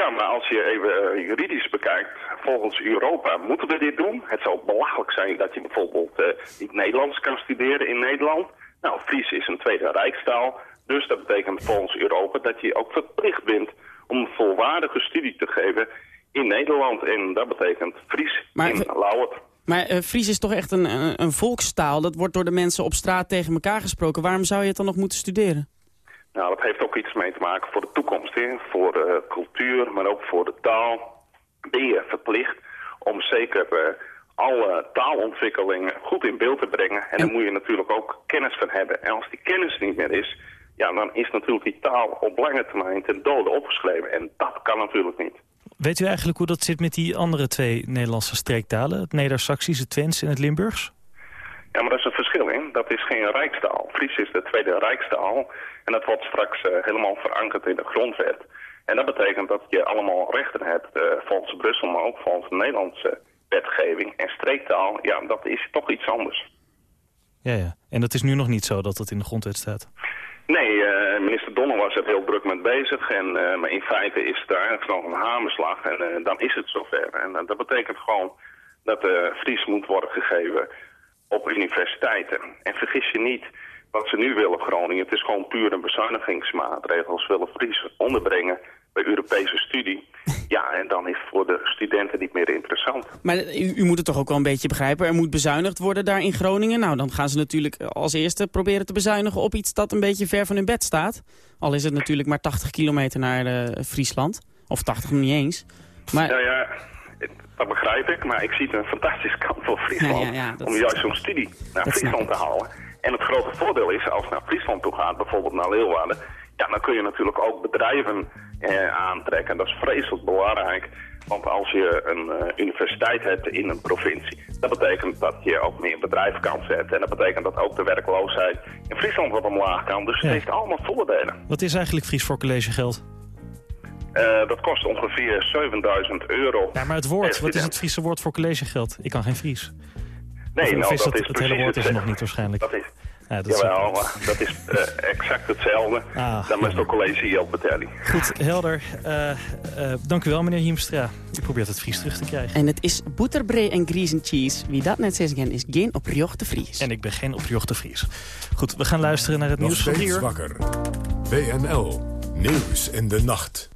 Ja, maar als je even eh, juridisch bekijkt, volgens Europa moeten we dit doen. Het zou belachelijk zijn dat je bijvoorbeeld eh, niet Nederlands kan studeren in Nederland. Nou, Fries is een tweede rijkstaal, dus dat betekent volgens Europa dat je ook verplicht bent om een volwaardige studie te geven in Nederland. En dat betekent Fries in Lauwert. Maar eh, Fries is toch echt een, een, een volkstaal? Dat wordt door de mensen op straat tegen elkaar gesproken. Waarom zou je het dan nog moeten studeren? Nou, dat heeft ook iets mee te maken voor de toekomst, hè? voor de cultuur, maar ook voor de taal. Ben je verplicht om zeker eh, alle taalontwikkelingen goed in beeld te brengen. En daar moet je natuurlijk ook kennis van hebben. En als die kennis niet meer is, ja, dan is natuurlijk die taal op lange termijn ten dode opgeschreven. En dat kan natuurlijk niet. Weet u eigenlijk hoe dat zit met die andere twee Nederlandse streektalen? Het Neder-Saxisch, het Twents en het Limburgs? Ja, maar dat is een verschil in. Dat is geen rijkstaal. Fries is de tweede rijkstaal. En dat wordt straks eh, helemaal verankerd in de grondwet. En dat betekent dat je allemaal rechten hebt eh, volgens Brussel, maar ook volgens de Nederlandse wetgeving. En streektaal, ja, dat is toch iets anders. Ja, ja. En dat is nu nog niet zo dat dat in de grondwet staat. Nee, eh, minister Donner was er heel druk mee bezig. En, maar in feite is het eigenlijk nog een hamerslag. En dan is het zover. En dat betekent gewoon dat Fries moet worden gegeven op universiteiten. En vergis je niet wat ze nu willen Groningen. Het is gewoon puur een bezuinigingsmaatregel. Ze willen Fries onderbrengen bij Europese studie. Ja, en dan is het voor de studenten niet meer interessant. Maar u, u moet het toch ook wel een beetje begrijpen. Er moet bezuinigd worden daar in Groningen. Nou, dan gaan ze natuurlijk als eerste proberen te bezuinigen op iets dat een beetje ver van hun bed staat. Al is het natuurlijk maar 80 kilometer naar eh, Friesland. Of 80 nog niet eens. Maar Nou ja, het- dat begrijp ik. Maar ik zie het een fantastische kant voor Friesland. Ja, ja, ja, dat- om juist zo'n studie naar dat Friesland te halen. En het grote voordeel is, als je naar Friesland toe gaat, bijvoorbeeld naar Leeuwarden... Ja, dan kun je natuurlijk ook bedrijven eh, aantrekken. Dat is vreselijk belangrijk. Want als je een uh, universiteit hebt in een provincie, dat betekent dat je ook meer bedrijven kan zetten. En dat betekent dat ook de werkloosheid in Friesland wat omlaag kan. Dus het heeft allemaal voordelen. Wat is eigenlijk Fries voor collegegeld? Uh, dat kost ongeveer 7000 euro. Ja, maar het woord, wat is het Friese woord voor collegegeld? Ik kan geen Fries. Nee, of, nou, of is dat het, is het hele woord is er nog niet waarschijnlijk. Dat is, ja, dat Jawel, is dat is uh, exact hetzelfde. Ah, Dan is het college geld betalen. Goed, helder. Uh, uh, dank u wel, meneer Hiemstra. U probeert het Fries terug te krijgen. En het is boterbrei en griezen cheese. Wie dat net zegt, is geen opjochte Fries. En ik ben geen opjochte Fries. Goed, we gaan luisteren naar het Nog nieuws van steeds uur. wakker. WNL. Nieuws in de nacht.